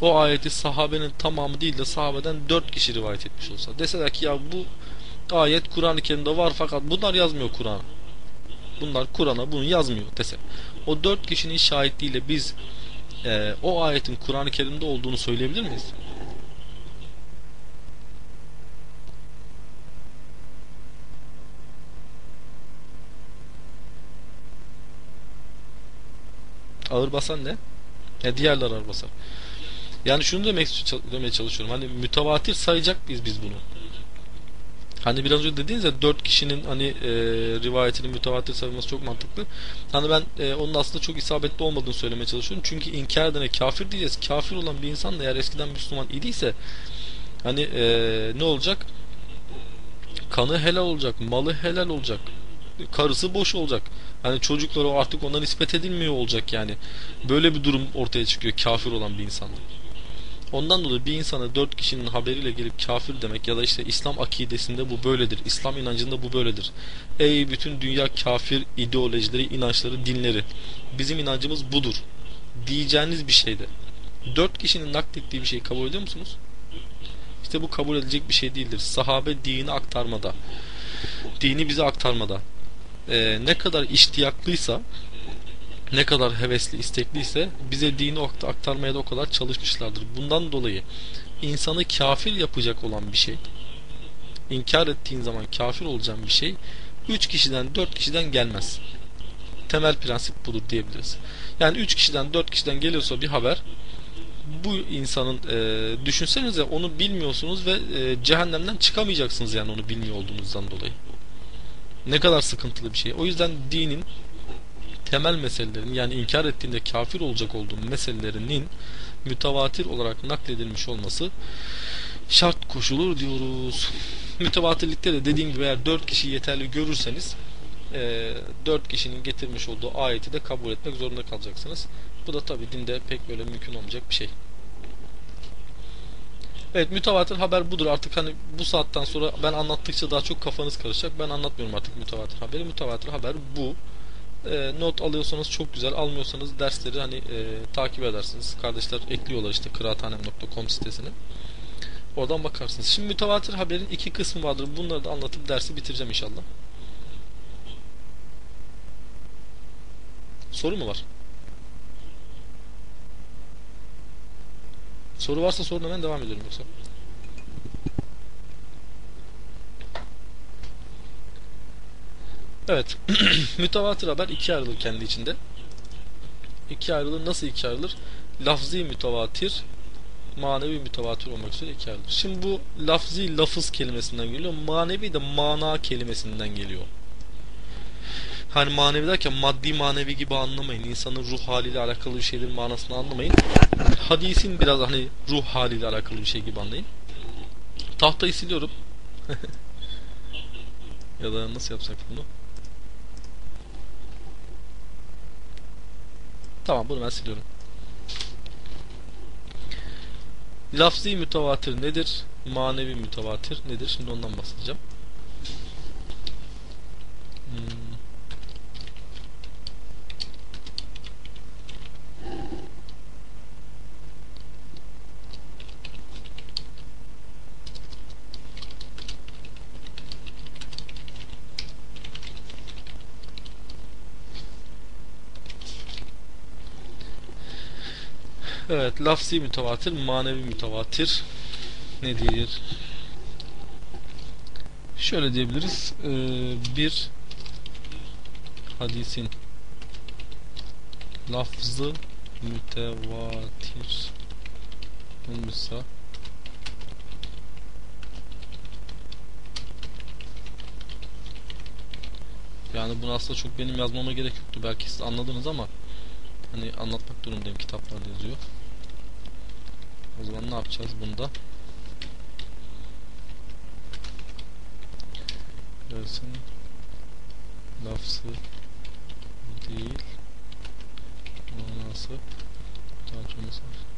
o ayeti sahabenin tamamı değil de sahabeden dört kişi rivayet etmiş olsa. Deseler ki ya bu ayet Kur'an-ı Kerim'de var fakat bunlar yazmıyor Kur'an'a. Bunlar Kur'an'a bunu yazmıyor dese. O dört kişinin şahitliğiyle biz e, o ayetin Kur'an-ı Kerim'de olduğunu söyleyebilir miyiz? Ağır basan ne? E diğerler ağır basar. Yani şunu demek demeye çalışıyorum. Hani mütevatir sayacak biz biz bunu. Hani biraz önce dediğiniz ya dört kişinin hani e, rivayetinin mütevatir sayılması çok mantıklı. Hani ben e, onun aslında çok isabetli olmadığını söylemeye çalışıyorum. Çünkü inkar edene kafir diyeceğiz. Kafir olan bir insan da eğer eskiden Müslüman idiyse hani e, ne olacak? Kanı helal olacak, malı helal olacak, karısı boş olacak. Hani çocukları artık ona nispet edilmiyor olacak yani. Böyle bir durum ortaya çıkıyor kafir olan bir insanda. Ondan dolayı bir insana dört kişinin haberiyle gelip kafir demek ya da işte İslam akidesinde bu böyledir. İslam inancında bu böyledir. Ey bütün dünya kafir ideolojileri, inançları, dinleri. Bizim inancımız budur. Diyeceğiniz bir şeyde. Dört kişinin naklettiği bir şeyi kabul ediyor musunuz? İşte bu kabul edilecek bir şey değildir. Sahabe dini aktarmada. Dini bize aktarmada. Ee, ne kadar iştiyaklıysa ne kadar hevesli, istekliyse bize dini aktarmaya da o kadar çalışmışlardır. Bundan dolayı insanı kafir yapacak olan bir şey, inkar ettiğin zaman kafir olacağın bir şey, 3 kişiden 4 kişiden gelmez. Temel prensip budur diyebiliriz. Yani 3 kişiden 4 kişiden geliyorsa bir haber, bu insanın e, düşünsenize onu bilmiyorsunuz ve e, cehennemden çıkamayacaksınız yani onu bilmiyor olduğunuzdan dolayı. Ne kadar sıkıntılı bir şey. O yüzden dinin temel meselelerin yani inkar ettiğinde kafir olacak olduğu meselelerinin mütevatir olarak nakledilmiş olması şart koşulur diyoruz. Mütevatirlikte de dediğim gibi eğer 4 kişi yeterli görürseniz e, 4 kişinin getirmiş olduğu ayeti de kabul etmek zorunda kalacaksınız. Bu da tabi dinde pek böyle mümkün olmayacak bir şey. Evet mütevatir haber budur. Artık hani bu saatten sonra ben anlattıkça daha çok kafanız karışacak. Ben anlatmıyorum artık mütevatir haberi. Mütevatir haber bu. E, not alıyorsanız çok güzel. Almıyorsanız dersleri hani e, takip edersiniz. Kardeşler ekliyorlar işte kıraathanem.com sitesine. Oradan bakarsınız. Şimdi mütevatir haberin iki kısmı vardır. Bunları da anlatıp dersi bitireceğim inşallah. Soru mu var soru varsa sorun hemen devam ediyorum yoksa Evet. mütevatir haber ikiye ayrılır kendi içinde. İkiye ayrılır. Nasıl ikiye ayrılır? Lafzi mütevatir, manevi mütevatir olmak üzere ikiye ayrılır. Şimdi bu lafzi lafız kelimesinden geliyor. Manevi de mana kelimesinden geliyor. Hani manevi derken maddi manevi gibi anlamayın. İnsanın ruh haliyle alakalı bir şeylerin manasını anlamayın. Hadisin biraz hani ruh haliyle alakalı bir şey gibi anlayın. Tahtayı siliyorum. ya da nasıl yapsak bunu? Tamam bunu ben siliyorum. Lafzi mütevatir nedir? Manevi mütevatir nedir? Şimdi ondan bahsedeceğim. Hmm. Evet, lafzi mütevatir, manevi mütevatir nedir? Şöyle diyebiliriz. Ee, bir hadisin lafzı mütevatir olmuşsa yani bunu aslında çok benim yazmama gerek yoktu. Belki siz anladınız ama hani anlatmak durumundayım kitaplarda yazıyor. O zaman ne yapacağız bunda? Dersin lafzı değil manası tercümesi nedir?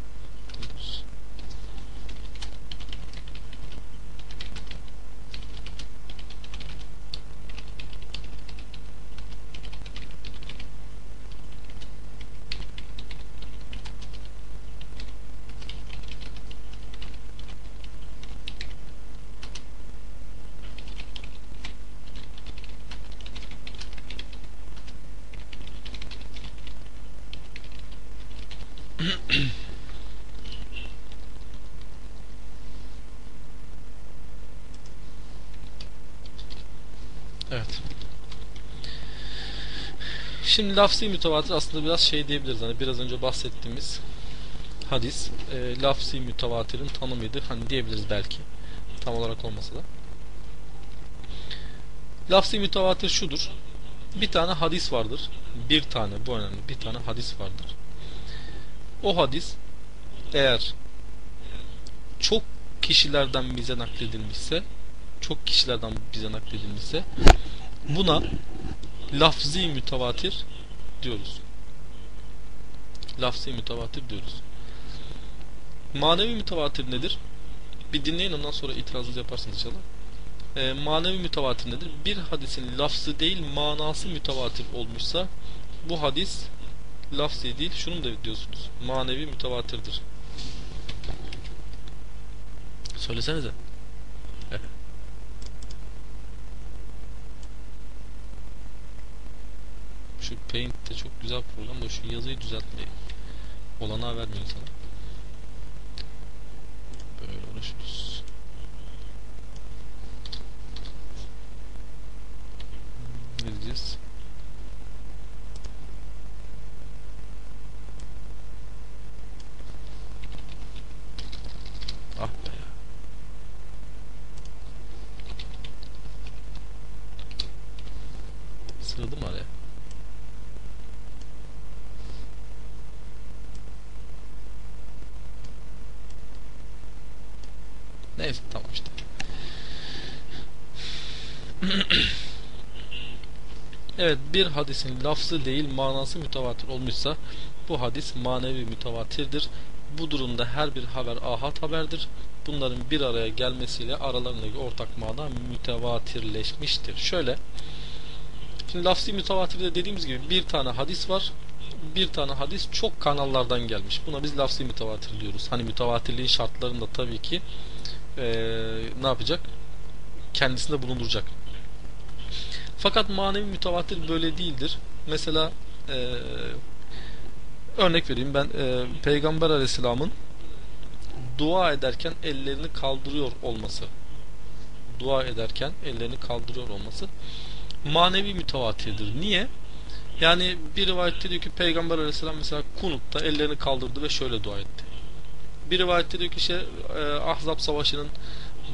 Şimdi lafzi mütevatir aslında biraz şey diyebiliriz. Hani biraz önce bahsettiğimiz hadis e, lafzi mütevatirin tanımıydı. Hani diyebiliriz belki. Tam olarak olmasa da. Lafzi mütevatir şudur. Bir tane hadis vardır. Bir tane bu önemli. Bir tane hadis vardır. O hadis eğer çok kişilerden bize nakledilmişse çok kişilerden bize nakledilmişse buna lafzi mütevatir diyoruz. Lafzi mütevatir diyoruz. Manevi mütevatir nedir? Bir dinleyin ondan sonra itirazınızı yaparsınız inşallah. E, manevi mütevatir nedir? Bir hadisin lafzı değil manası mütevatir olmuşsa bu hadis lafzi değil şunu da diyorsunuz? Manevi mütevatirdir. Söylesenize. Evet. Şu Paint de çok güzel program da şu yazıyı düzeltmeyi olanağı vermiyor insana. Böyle uğraşıyoruz. Ne diyeceğiz? Ah be ya. Sığdı mı araya? Neyse tamam işte. Evet bir hadisin lafzı değil manası mütevatir olmuşsa bu hadis manevi mütevatirdir. Bu durumda her bir haber ahad haberdir. Bunların bir araya gelmesiyle aralarındaki ortak mana mütevatirleşmiştir. Şöyle Şimdi lafzi mütevatirde dediğimiz gibi bir tane hadis var. Bir tane hadis çok kanallardan gelmiş. Buna biz lafzi mütevatir diyoruz. Hani mütevatirliğin şartlarında tabii ki ee, ne yapacak? Kendisinde bulunduracak. Fakat manevi mütevatir böyle değildir. Mesela ee, örnek vereyim ben e, Peygamber Aleyhisselam'ın dua ederken ellerini kaldırıyor olması dua ederken ellerini kaldırıyor olması manevi mütevatirdir. Niye? Yani bir rivayette diyor ki Peygamber Aleyhisselam mesela kunutta ellerini kaldırdı ve şöyle dua etti. Bir rivayette diyor ki işte e, Ahzab Savaşı'nın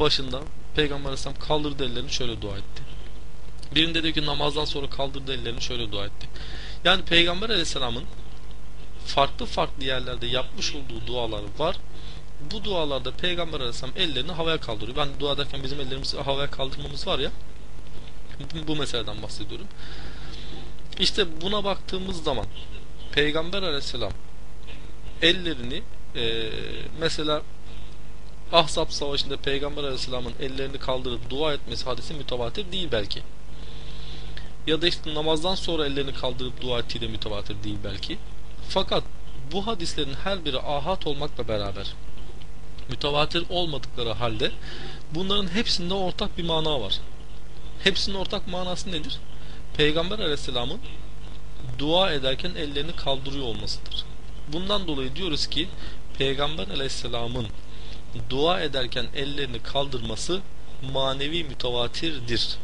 başında Peygamber Aleyhisselam kaldırdı ellerini şöyle dua etti. Birinde diyor ki namazdan sonra kaldırdı ellerini şöyle dua etti. Yani Peygamber Aleyhisselam'ın farklı farklı yerlerde yapmış olduğu dualar var. Bu dualarda Peygamber Aleyhisselam ellerini havaya kaldırıyor. Ben dua ederken bizim ellerimizi havaya kaldırmamız var ya bu meseleden bahsediyorum. İşte buna baktığımız zaman Peygamber aleyhisselam ellerini e, mesela Ahzab savaşında Peygamber aleyhisselamın ellerini kaldırıp dua etmesi hadisi mütevatir değil belki. Ya da işte namazdan sonra ellerini kaldırıp dua ettiği de mütevatir değil belki. Fakat bu hadislerin her biri ahat olmakla beraber mütevatir olmadıkları halde bunların hepsinde ortak bir mana var. Hepsinin ortak manası nedir? Peygamber aleyhisselamın dua ederken ellerini kaldırıyor olmasıdır. Bundan dolayı diyoruz ki Peygamber aleyhisselamın dua ederken ellerini kaldırması manevi mütevatirdir.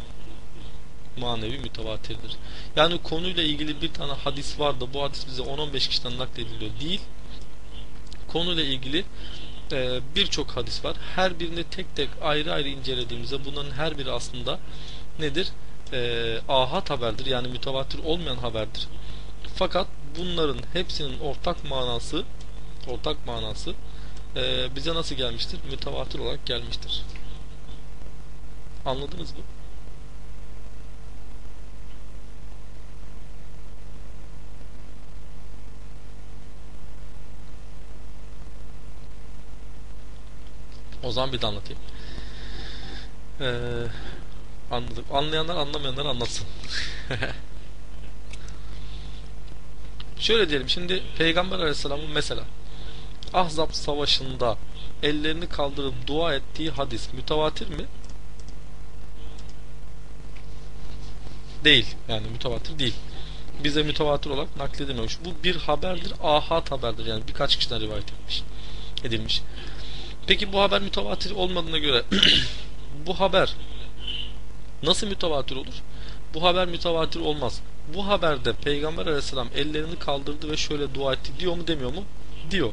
Manevi mütevatirdir. Yani konuyla ilgili bir tane hadis var da bu hadis bize 10-15 kişiden naklediliyor değil. Konuyla ilgili e, birçok hadis var. Her birini tek tek ayrı ayrı incelediğimizde bunların her biri aslında nedir? E, ahad haberdir. Yani mütevatir olmayan haberdir. Fakat bunların hepsinin ortak manası ortak manası e, bize nasıl gelmiştir? Mütevatir olarak gelmiştir. Anladınız mı? O zaman bir de anlatayım. Ee, anladım. Anlayanlar anlamayanlar anlatsın. Şöyle diyelim şimdi Peygamber Aleyhisselam'ın mesela Ahzab Savaşı'nda ellerini kaldırıp dua ettiği hadis mütevatir mi? Değil. Yani mütevatir değil. Bize mütevatir olarak nakledilmemiş. Bu bir haberdir. Ahad haberdir. Yani birkaç kişiden rivayet etmiş. Edilmiş. Peki bu haber mütevatir olmadığına göre bu haber Nasıl mütevatir olur? Bu haber mütevatir olmaz. Bu haberde Peygamber aleyhisselam ellerini kaldırdı ve şöyle dua etti diyor mu demiyor mu? Diyor.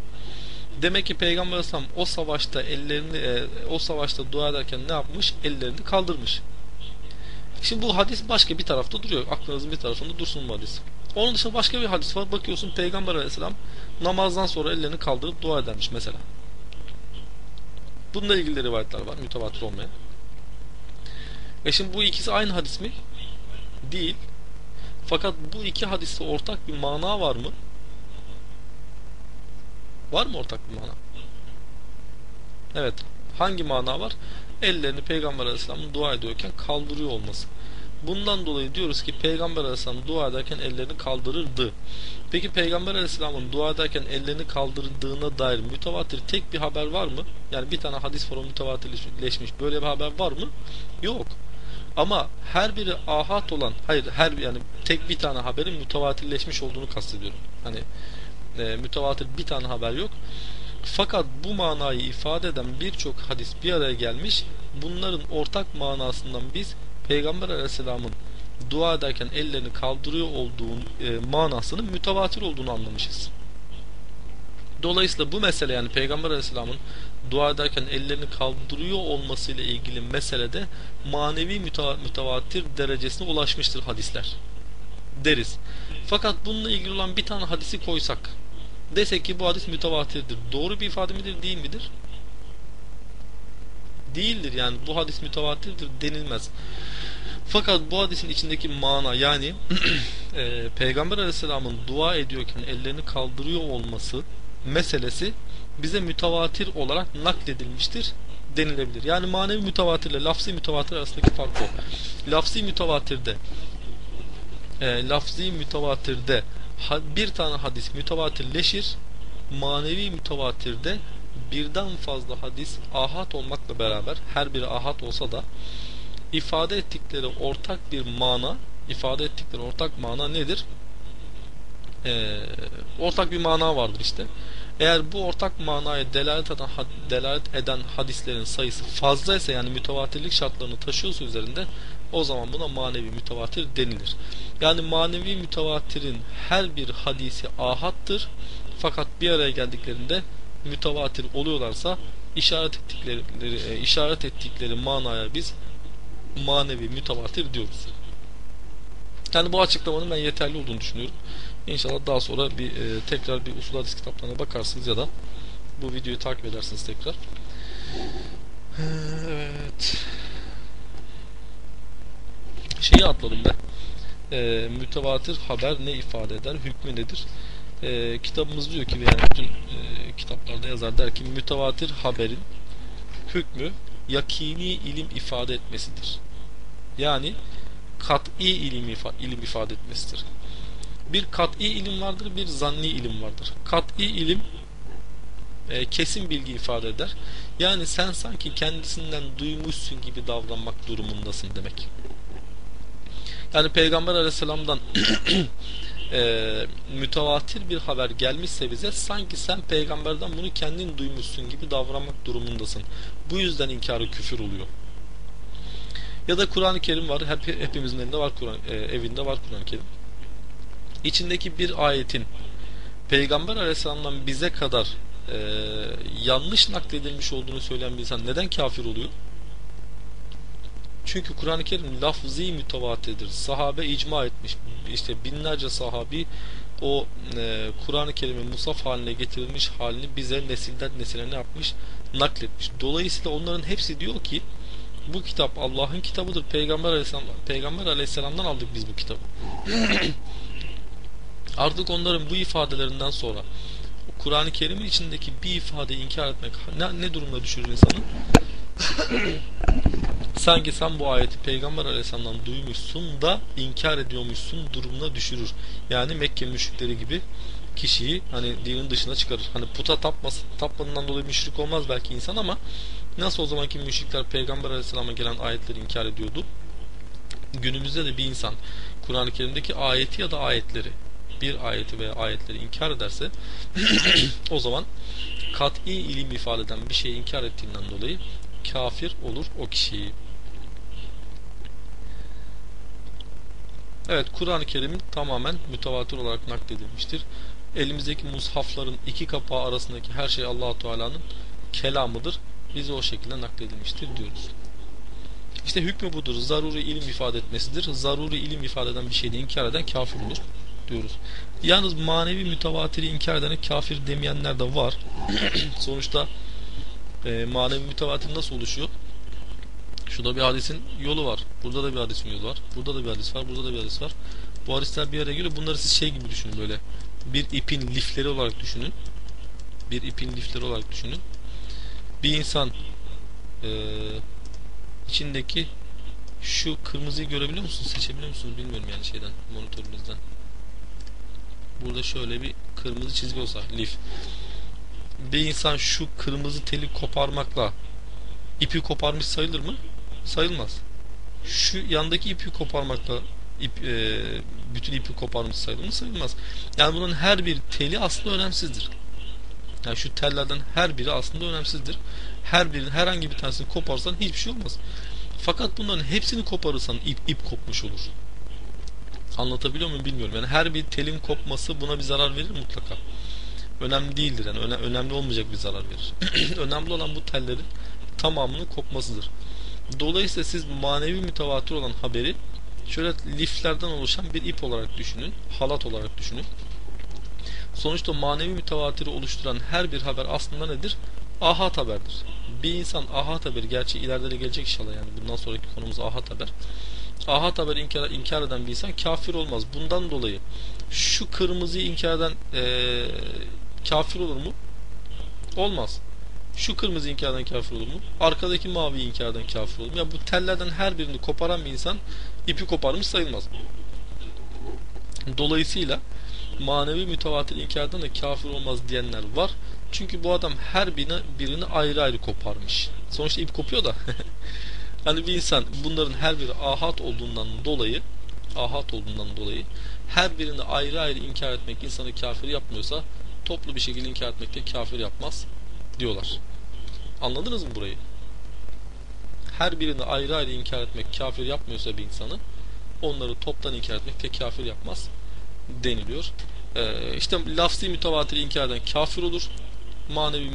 Demek ki Peygamber aleyhisselam o savaşta ellerini e, o savaşta dua ederken ne yapmış? Ellerini kaldırmış. Şimdi bu hadis başka bir tarafta duruyor. Aklınızın bir tarafında dursun bu hadis. Onun dışında başka bir hadis var. Bakıyorsun Peygamber aleyhisselam namazdan sonra ellerini kaldırıp dua edermiş mesela. Bununla ilgili rivayetler var. Mütevatir olmayan. E şimdi bu ikisi aynı hadis mi? Değil. Fakat bu iki hadiste ortak bir mana var mı? Var mı ortak bir mana? Evet. Hangi mana var? Ellerini Peygamber Aleyhisselam'ın dua ediyorken kaldırıyor olması. Bundan dolayı diyoruz ki Peygamber Aleyhisselam dua ederken ellerini kaldırırdı. Peki Peygamber Aleyhisselam'ın dua ederken ellerini kaldırdığına dair mütevatir tek bir haber var mı? Yani bir tane hadis var o mütevatirleşmiş. Böyle bir haber var mı? Yok. Ama her biri ahat olan, hayır her yani tek bir tane haberin mütevatirleşmiş olduğunu kastediyorum. Hani e, mütevatir bir tane haber yok. Fakat bu manayı ifade eden birçok hadis bir araya gelmiş. Bunların ortak manasından biz Peygamber Aleyhisselam'ın dua ederken ellerini kaldırıyor olduğun e, manasının mütevatir olduğunu anlamışız. Dolayısıyla bu mesele yani Peygamber Aleyhisselam'ın dua ederken ellerini kaldırıyor olmasıyla ilgili meselede manevi mütevatir derecesine ulaşmıştır hadisler. Deriz. Fakat bununla ilgili olan bir tane hadisi koysak desek ki bu hadis mütevatirdir. Doğru bir ifade midir değil midir? Değildir yani bu hadis mütevatirdir denilmez. Fakat bu hadisin içindeki mana yani e, Peygamber Aleyhisselam'ın dua ediyorken ellerini kaldırıyor olması meselesi bize mütevatir olarak nakledilmiştir denilebilir. Yani manevi mütevatirle lafzi mütevatir arasındaki fark o. Lafzi mütevatirde e, lafzi mütevatirde bir tane hadis mütevatirleşir manevi mütevatirde birden fazla hadis ahat olmakla beraber her biri ahat olsa da ifade ettikleri ortak bir mana ifade ettikleri ortak mana nedir? Ee, ortak bir mana vardır işte. Eğer bu ortak manaya delalet eden, delalet eden hadislerin sayısı fazlaysa yani mütevatirlik şartlarını taşıyorsa üzerinde o zaman buna manevi mütevatir denilir. Yani manevi mütevatirin her bir hadisi ahattır. Fakat bir araya geldiklerinde mütevatir oluyorlarsa işaret ettikleri e, işaret ettikleri manaya biz manevi mütevatir diyoruz. Yani bu açıklamanın ben yeterli olduğunu düşünüyorum. İnşallah daha sonra bir e, tekrar bir usul hadis kitaplarına bakarsınız ya da bu videoyu takip edersiniz tekrar. Evet. Şeyi atladım ben. E, mütevatir haber ne ifade eder? Hükmü nedir? E, kitabımız diyor ki veya bütün e, kitaplarda yazar der ki mütevatir haberin hükmü yakini ilim ifade etmesidir. Yani kat'i ilim, ifa ilim ifade etmesidir. Bir kat'i ilim vardır, bir zanni ilim vardır. Kat'i ilim e, kesin bilgi ifade eder. Yani sen sanki kendisinden duymuşsun gibi davranmak durumundasın demek. Yani Peygamber Aleyhisselam'dan e, mütevatir bir haber gelmişse bize sanki sen peygamberden bunu kendin duymuşsun gibi davranmak durumundasın. Bu yüzden inkarı küfür oluyor. Ya da Kur'an-ı Kerim var. Hep, hepimizin elinde var Kur'an e, evinde var Kur'an-ı Kerim. İçindeki bir ayetin Peygamber Aleyhisselam'dan bize kadar e, yanlış nakledilmiş olduğunu söyleyen bir insan neden kafir oluyor? Çünkü Kur'an-ı Kerim lafzi mütevatirdir. Sahabe icma etmiş. İşte binlerce sahabi o e, Kur'an-ı Kerim'in musaf haline getirilmiş halini bize nesilden nesile ne yapmış? Nakletmiş. Dolayısıyla onların hepsi diyor ki bu kitap Allah'ın kitabıdır. Peygamber Aleyhisselam, Peygamber Aleyhisselam'dan aldık biz bu kitabı. Artık onların bu ifadelerinden sonra Kur'an-ı Kerim'in içindeki bir ifadeyi inkar etmek ne, ne durumda düşürür insanı? Sanki sen bu ayeti Peygamber Aleyhisselam'dan duymuşsun da inkar ediyormuşsun durumuna düşürür. Yani Mekke müşrikleri gibi kişiyi hani dinin dışına çıkarır. Hani puta tapması, tapmadığından dolayı müşrik olmaz belki insan ama nasıl o zamanki müşrikler Peygamber Aleyhisselam'a gelen ayetleri inkar ediyordu. Günümüzde de bir insan Kur'an-ı Kerim'deki ayeti ya da ayetleri bir ayeti veya ayetleri inkar ederse o zaman kat'i ilim ifade eden bir şeyi inkar ettiğinden dolayı kafir olur o kişiyi. Evet Kur'an-ı Kerim'in tamamen mütevatir olarak nakledilmiştir. Elimizdeki mushafların iki kapağı arasındaki her şey Allahu Teala'nın kelamıdır. Bize o şekilde nakledilmiştir diyoruz. İşte hükmü budur. Zaruri ilim ifade etmesidir. Zaruri ilim ifade eden bir şeyi inkar eden kafir olur diyoruz. Yalnız manevi mütevatiri inkar edene kafir demeyenler de var. Sonuçta e, manevi mütevatir nasıl oluşuyor? Şurada bir hadisin yolu var. Burada da bir hadisin yolu var. Burada da bir hadis var. Burada da bir hadis var. Bu hadisler bir araya geliyor. Bunları siz şey gibi düşünün böyle. Bir ipin lifleri olarak düşünün. Bir ipin lifleri olarak düşünün. Bir insan e, içindeki şu kırmızıyı görebiliyor musunuz? Seçebiliyor musunuz? Bilmiyorum yani şeyden monitörünüzden. Burada şöyle bir kırmızı çizgi olsa lif. Bir insan şu kırmızı teli koparmakla ipi koparmış sayılır mı? Sayılmaz. Şu yandaki ipi koparmakla ip, e, bütün ipi koparmış sayılır mı? Sayılmaz. Yani bunun her bir teli aslında önemsizdir. Yani şu tellerden her biri aslında önemsizdir. Her birinin herhangi bir tanesini koparsan hiçbir şey olmaz. Fakat bunların hepsini koparırsan ip, ip kopmuş olur. Anlatabiliyor muyum bilmiyorum. Yani her bir telin kopması buna bir zarar verir mutlaka. Önemli değildir. Yani öne, önemli olmayacak bir zarar verir. önemli olan bu tellerin tamamının kopmasıdır. Dolayısıyla siz manevi mütevatir olan haberi şöyle liflerden oluşan bir ip olarak düşünün. Halat olarak düşünün. Sonuçta manevi mütevatiri oluşturan her bir haber aslında nedir? Ahad haberdir. Bir insan ahad haberi gerçi ileride de gelecek inşallah yani bundan sonraki konumuz ahad haber. Ahad haber inkar, inkar eden bir insan kafir olmaz. Bundan dolayı şu kırmızıyı inkar eden ee, kafir olur mu? Olmaz. Şu kırmızı inkardan kafir olur mu? Arkadaki mavi inkardan kafir olur mu? Ya bu tellerden her birini koparan bir insan ipi koparmış sayılmaz. Dolayısıyla manevi mütevatir inkardan da kafir olmaz diyenler var. Çünkü bu adam her birini, birini ayrı ayrı koparmış. Sonuçta ip kopuyor da. hani bir insan bunların her biri ahat olduğundan dolayı ahat olduğundan dolayı her birini ayrı ayrı inkar etmek insanı kafir yapmıyorsa toplu bir şekilde inkar etmek de kafir yapmaz diyorlar. Anladınız mı burayı? Her birini ayrı ayrı inkar etmek kafir yapmıyorsa bir insanı onları toptan inkar etmek kafir yapmaz deniliyor. Ee, işte lafzi mütevatir inkar eden kafir olur. Manevi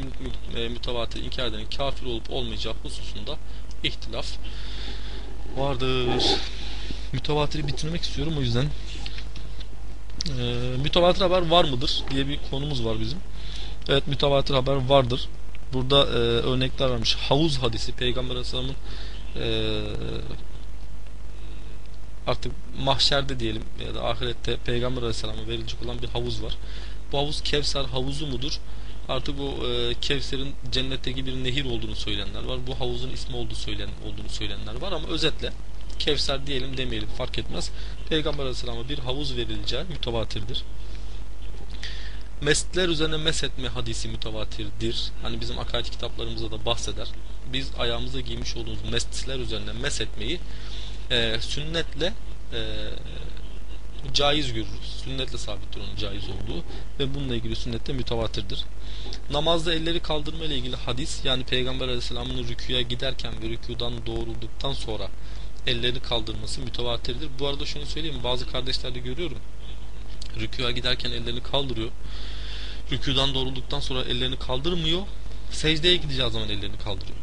e, mütevatir inkar edenin kafir olup olmayacağı hususunda ihtilaf vardır. Mütevatiri bitirmek istiyorum o yüzden. Ee, mütevatir haber var mıdır diye bir konumuz var bizim. Evet mütevatir haber vardır. Burada e, örnekler vermiş. Havuz hadisi Peygamber Aleyhisselam'ın e, artık mahşerde diyelim ya da ahirette Peygamber Aleyhisselam'a verilecek olan bir havuz var. Bu havuz Kevser havuzu mudur? Artık bu e, Kevser'in cennetteki bir nehir olduğunu söyleyenler var. Bu havuzun ismi olduğu söylen olduğunu söyleyenler var ama özetle Kevser diyelim demeyelim fark etmez. Peygamber Aleyhisselam'a bir havuz verileceği mütevatirdir. Mesler üzerine mesetme hadisi mütevatirdir. Hani bizim akaid kitaplarımızda da bahseder. Biz ayağımıza giymiş olduğumuz mesler üzerine mesetmeyi e, sünnetle e, caiz görürüz. Sünnetle sabittir onun caiz olduğu ve bununla ilgili sünnette mütevatirdir. Namazda elleri kaldırma ile ilgili hadis yani Peygamber Aleyhisselam'ın rüküye giderken ve rüküden doğrulduktan sonra ellerini kaldırması mütevatirdir. Bu arada şunu söyleyeyim bazı kardeşlerde görüyorum rüküya giderken ellerini kaldırıyor. Rüküden doğrulduktan sonra ellerini kaldırmıyor. Secdeye gideceği zaman ellerini kaldırıyor.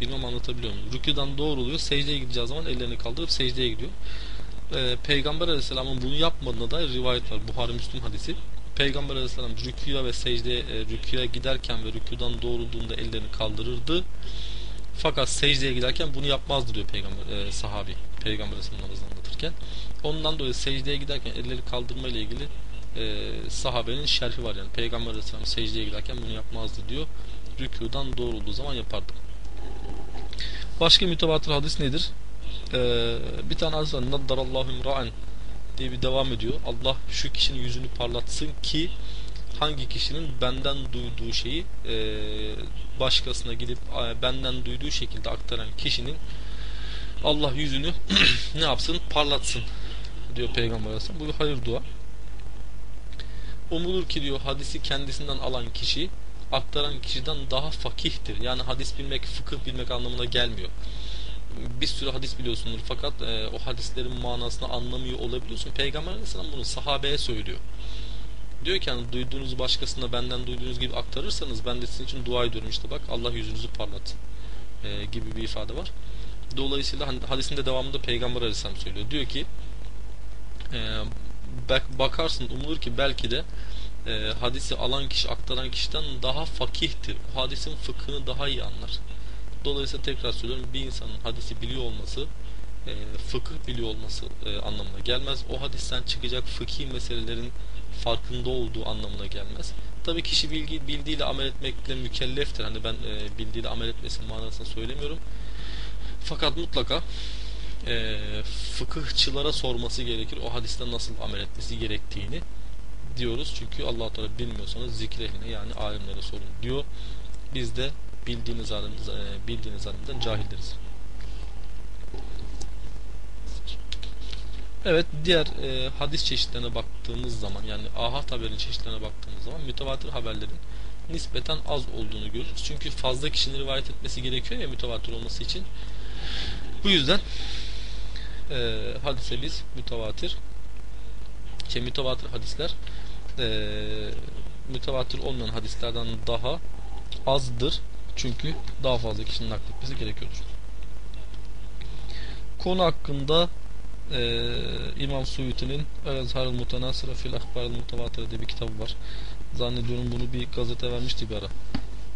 Bilmem anlatabiliyor muyum? Rüküden doğruluyor. Secdeye gideceği zaman ellerini kaldırıp secdeye gidiyor. Ee, Peygamber Aleyhisselam'ın bunu yapmadığına dair rivayet var. Buhari Müslüm hadisi. Peygamber Aleyhisselam rüküya ve secdeye e, rüküya giderken ve rüküden doğrulduğunda ellerini kaldırırdı. Fakat secdeye giderken bunu yapmazdı diyor peygamber e, sahabi. Peygamber Aleyhisselam anlatırken. Ondan dolayı secdeye giderken elleri kaldırma ile ilgili e, sahabenin şerhi var yani. Peygamber Aleyhisselam secdeye giderken bunu yapmazdı diyor. Rükudan doğrulduğu zaman yapardı. Başka mütevatir hadis nedir? Ee, bir tane hadis var. Naddarallahu imra'an diye bir devam ediyor. Allah şu kişinin yüzünü parlatsın ki hangi kişinin benden duyduğu şeyi e, başkasına gidip benden duyduğu şekilde aktaran kişinin Allah yüzünü ne yapsın? Parlatsın diyor Peygamber Aleyhisselam. Bu bir hayır dua. Umulur ki diyor hadisi kendisinden alan kişi aktaran kişiden daha fakihtir. Yani hadis bilmek, fıkıh bilmek anlamına gelmiyor. bir sürü hadis biliyorsundur fakat e, o hadislerin manasını anlamıyor olabiliyorsun. Peygamber Aleyhisselam bunu sahabeye söylüyor. Diyor ki hani duyduğunuzu başkasına benden duyduğunuz gibi aktarırsanız ben de sizin için dua ediyorum işte bak Allah yüzünüzü parlat e, gibi bir ifade var. Dolayısıyla hani hadisin de devamında Peygamber Aleyhisselam söylüyor. Diyor ki e, bak, bakarsın umulur ki belki de e, hadisi alan kişi aktaran kişiden daha fakihtir. O hadisin fıkhını daha iyi anlar. Dolayısıyla tekrar söylüyorum bir insanın hadisi biliyor olması e, fıkıh biliyor olması e, anlamına gelmez. O hadisten çıkacak fıkhi meselelerin farkında olduğu anlamına gelmez. Tabii kişi bilgi bildiğiyle amel etmekle mükelleftir. Hani ben e, bildiğiyle amel etmesin manasını söylemiyorum. Fakat mutlaka e, fıkıhçılara sorması gerekir. O hadisten nasıl amel etmesi gerektiğini diyoruz. Çünkü Allah Teala bilmiyorsanız zikir ehline yani alimlere sorun diyor. Biz de bildiğiniz alim, e, bildiğiniz alimden cahildiriz. Evet diğer e, hadis çeşitlerine baktığımız zaman yani ahad haberin çeşitlerine baktığımız zaman mütevatir haberlerin nispeten az olduğunu görürüz. Çünkü fazla kişinin rivayet etmesi gerekiyor ya mütevatir olması için. Bu yüzden e, hadise biz mütevatir şey mütevatir hadisler e, mütevatir olmayan hadislerden daha azdır. Çünkü daha fazla kişinin nakletmesi gerekiyordur. Konu hakkında e, İmam Suyuti'nin El-Ezhar'ın Mutenasıra fil Akbar'ın Mutevatire diye bir kitabı var. Zannediyorum bunu bir gazete vermişti bir ara.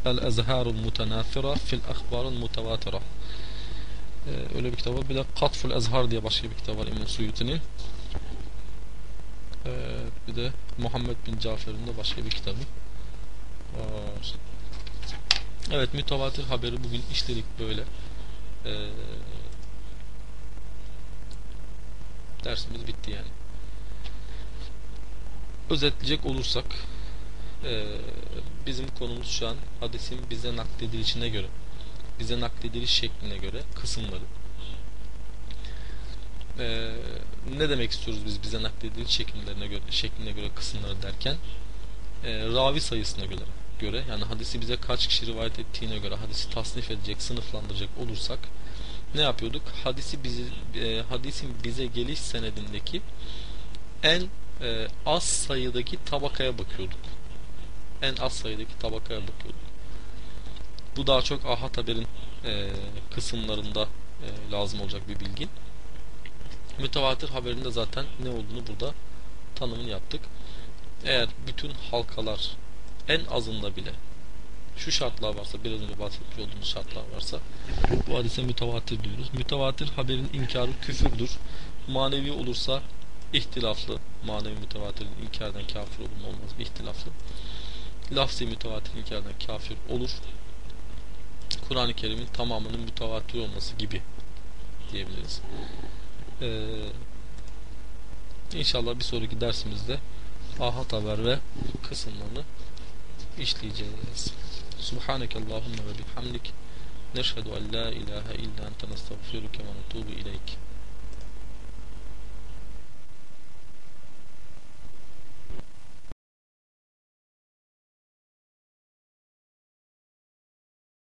El-Ezhar'ın Mutenafira fil Akbar'ın Mutevatira. E, öyle bir kitap var. Bir de Katful Ezhar diye başka bir kitap var İmam Suyuti'nin. E, bir de Muhammed bin Cafer'in de başka bir kitabı var. Evet mütevatir haberi bugün işledik böyle. Ee, dersimiz bitti yani. Özetleyecek olursak e, bizim konumuz şu an hadisin bize nakledilişine göre bize naklediliş şekline göre kısımları e, ne demek istiyoruz biz bize naklediliş şekillerine göre şekline göre kısımları derken e, ravi sayısına göre göre yani hadisi bize kaç kişi rivayet ettiğine göre hadisi tasnif edecek, sınıflandıracak olursak ne yapıyorduk? Hadisi bizi e, hadisin bize geliş senedindeki en e, az sayıdaki tabakaya bakıyorduk. En az sayıdaki tabakaya bakıyorduk. Bu daha çok ahad haberin e, kısımlarında e, lazım olacak bir bilgi. Mütevatir haberinde zaten ne olduğunu burada tanımını yaptık. Eğer bütün halkalar en azında bile şu şartlar varsa biraz önce bahsetmiş olduğumuz şartlar varsa bu hadise mütevatir diyoruz. Mütevatir haberin inkarı küfürdür. Manevi olursa ihtilaflı. Manevi mütevatirin inkardan kafir olur mu olmaz? İhtilaflı. Lafzi mütevatir inkardan kafir olur. Kur'an-ı Kerim'in tamamının mütevatir olması gibi diyebiliriz. Ee, inşallah bir sonraki dersimizde ahad haber ve kısımlarını işleyeceğiz. Subhaneke Allahümme ve bihamdik. Neşhedü en la ilahe illa ente nestağfiruke ve netubu ileyk.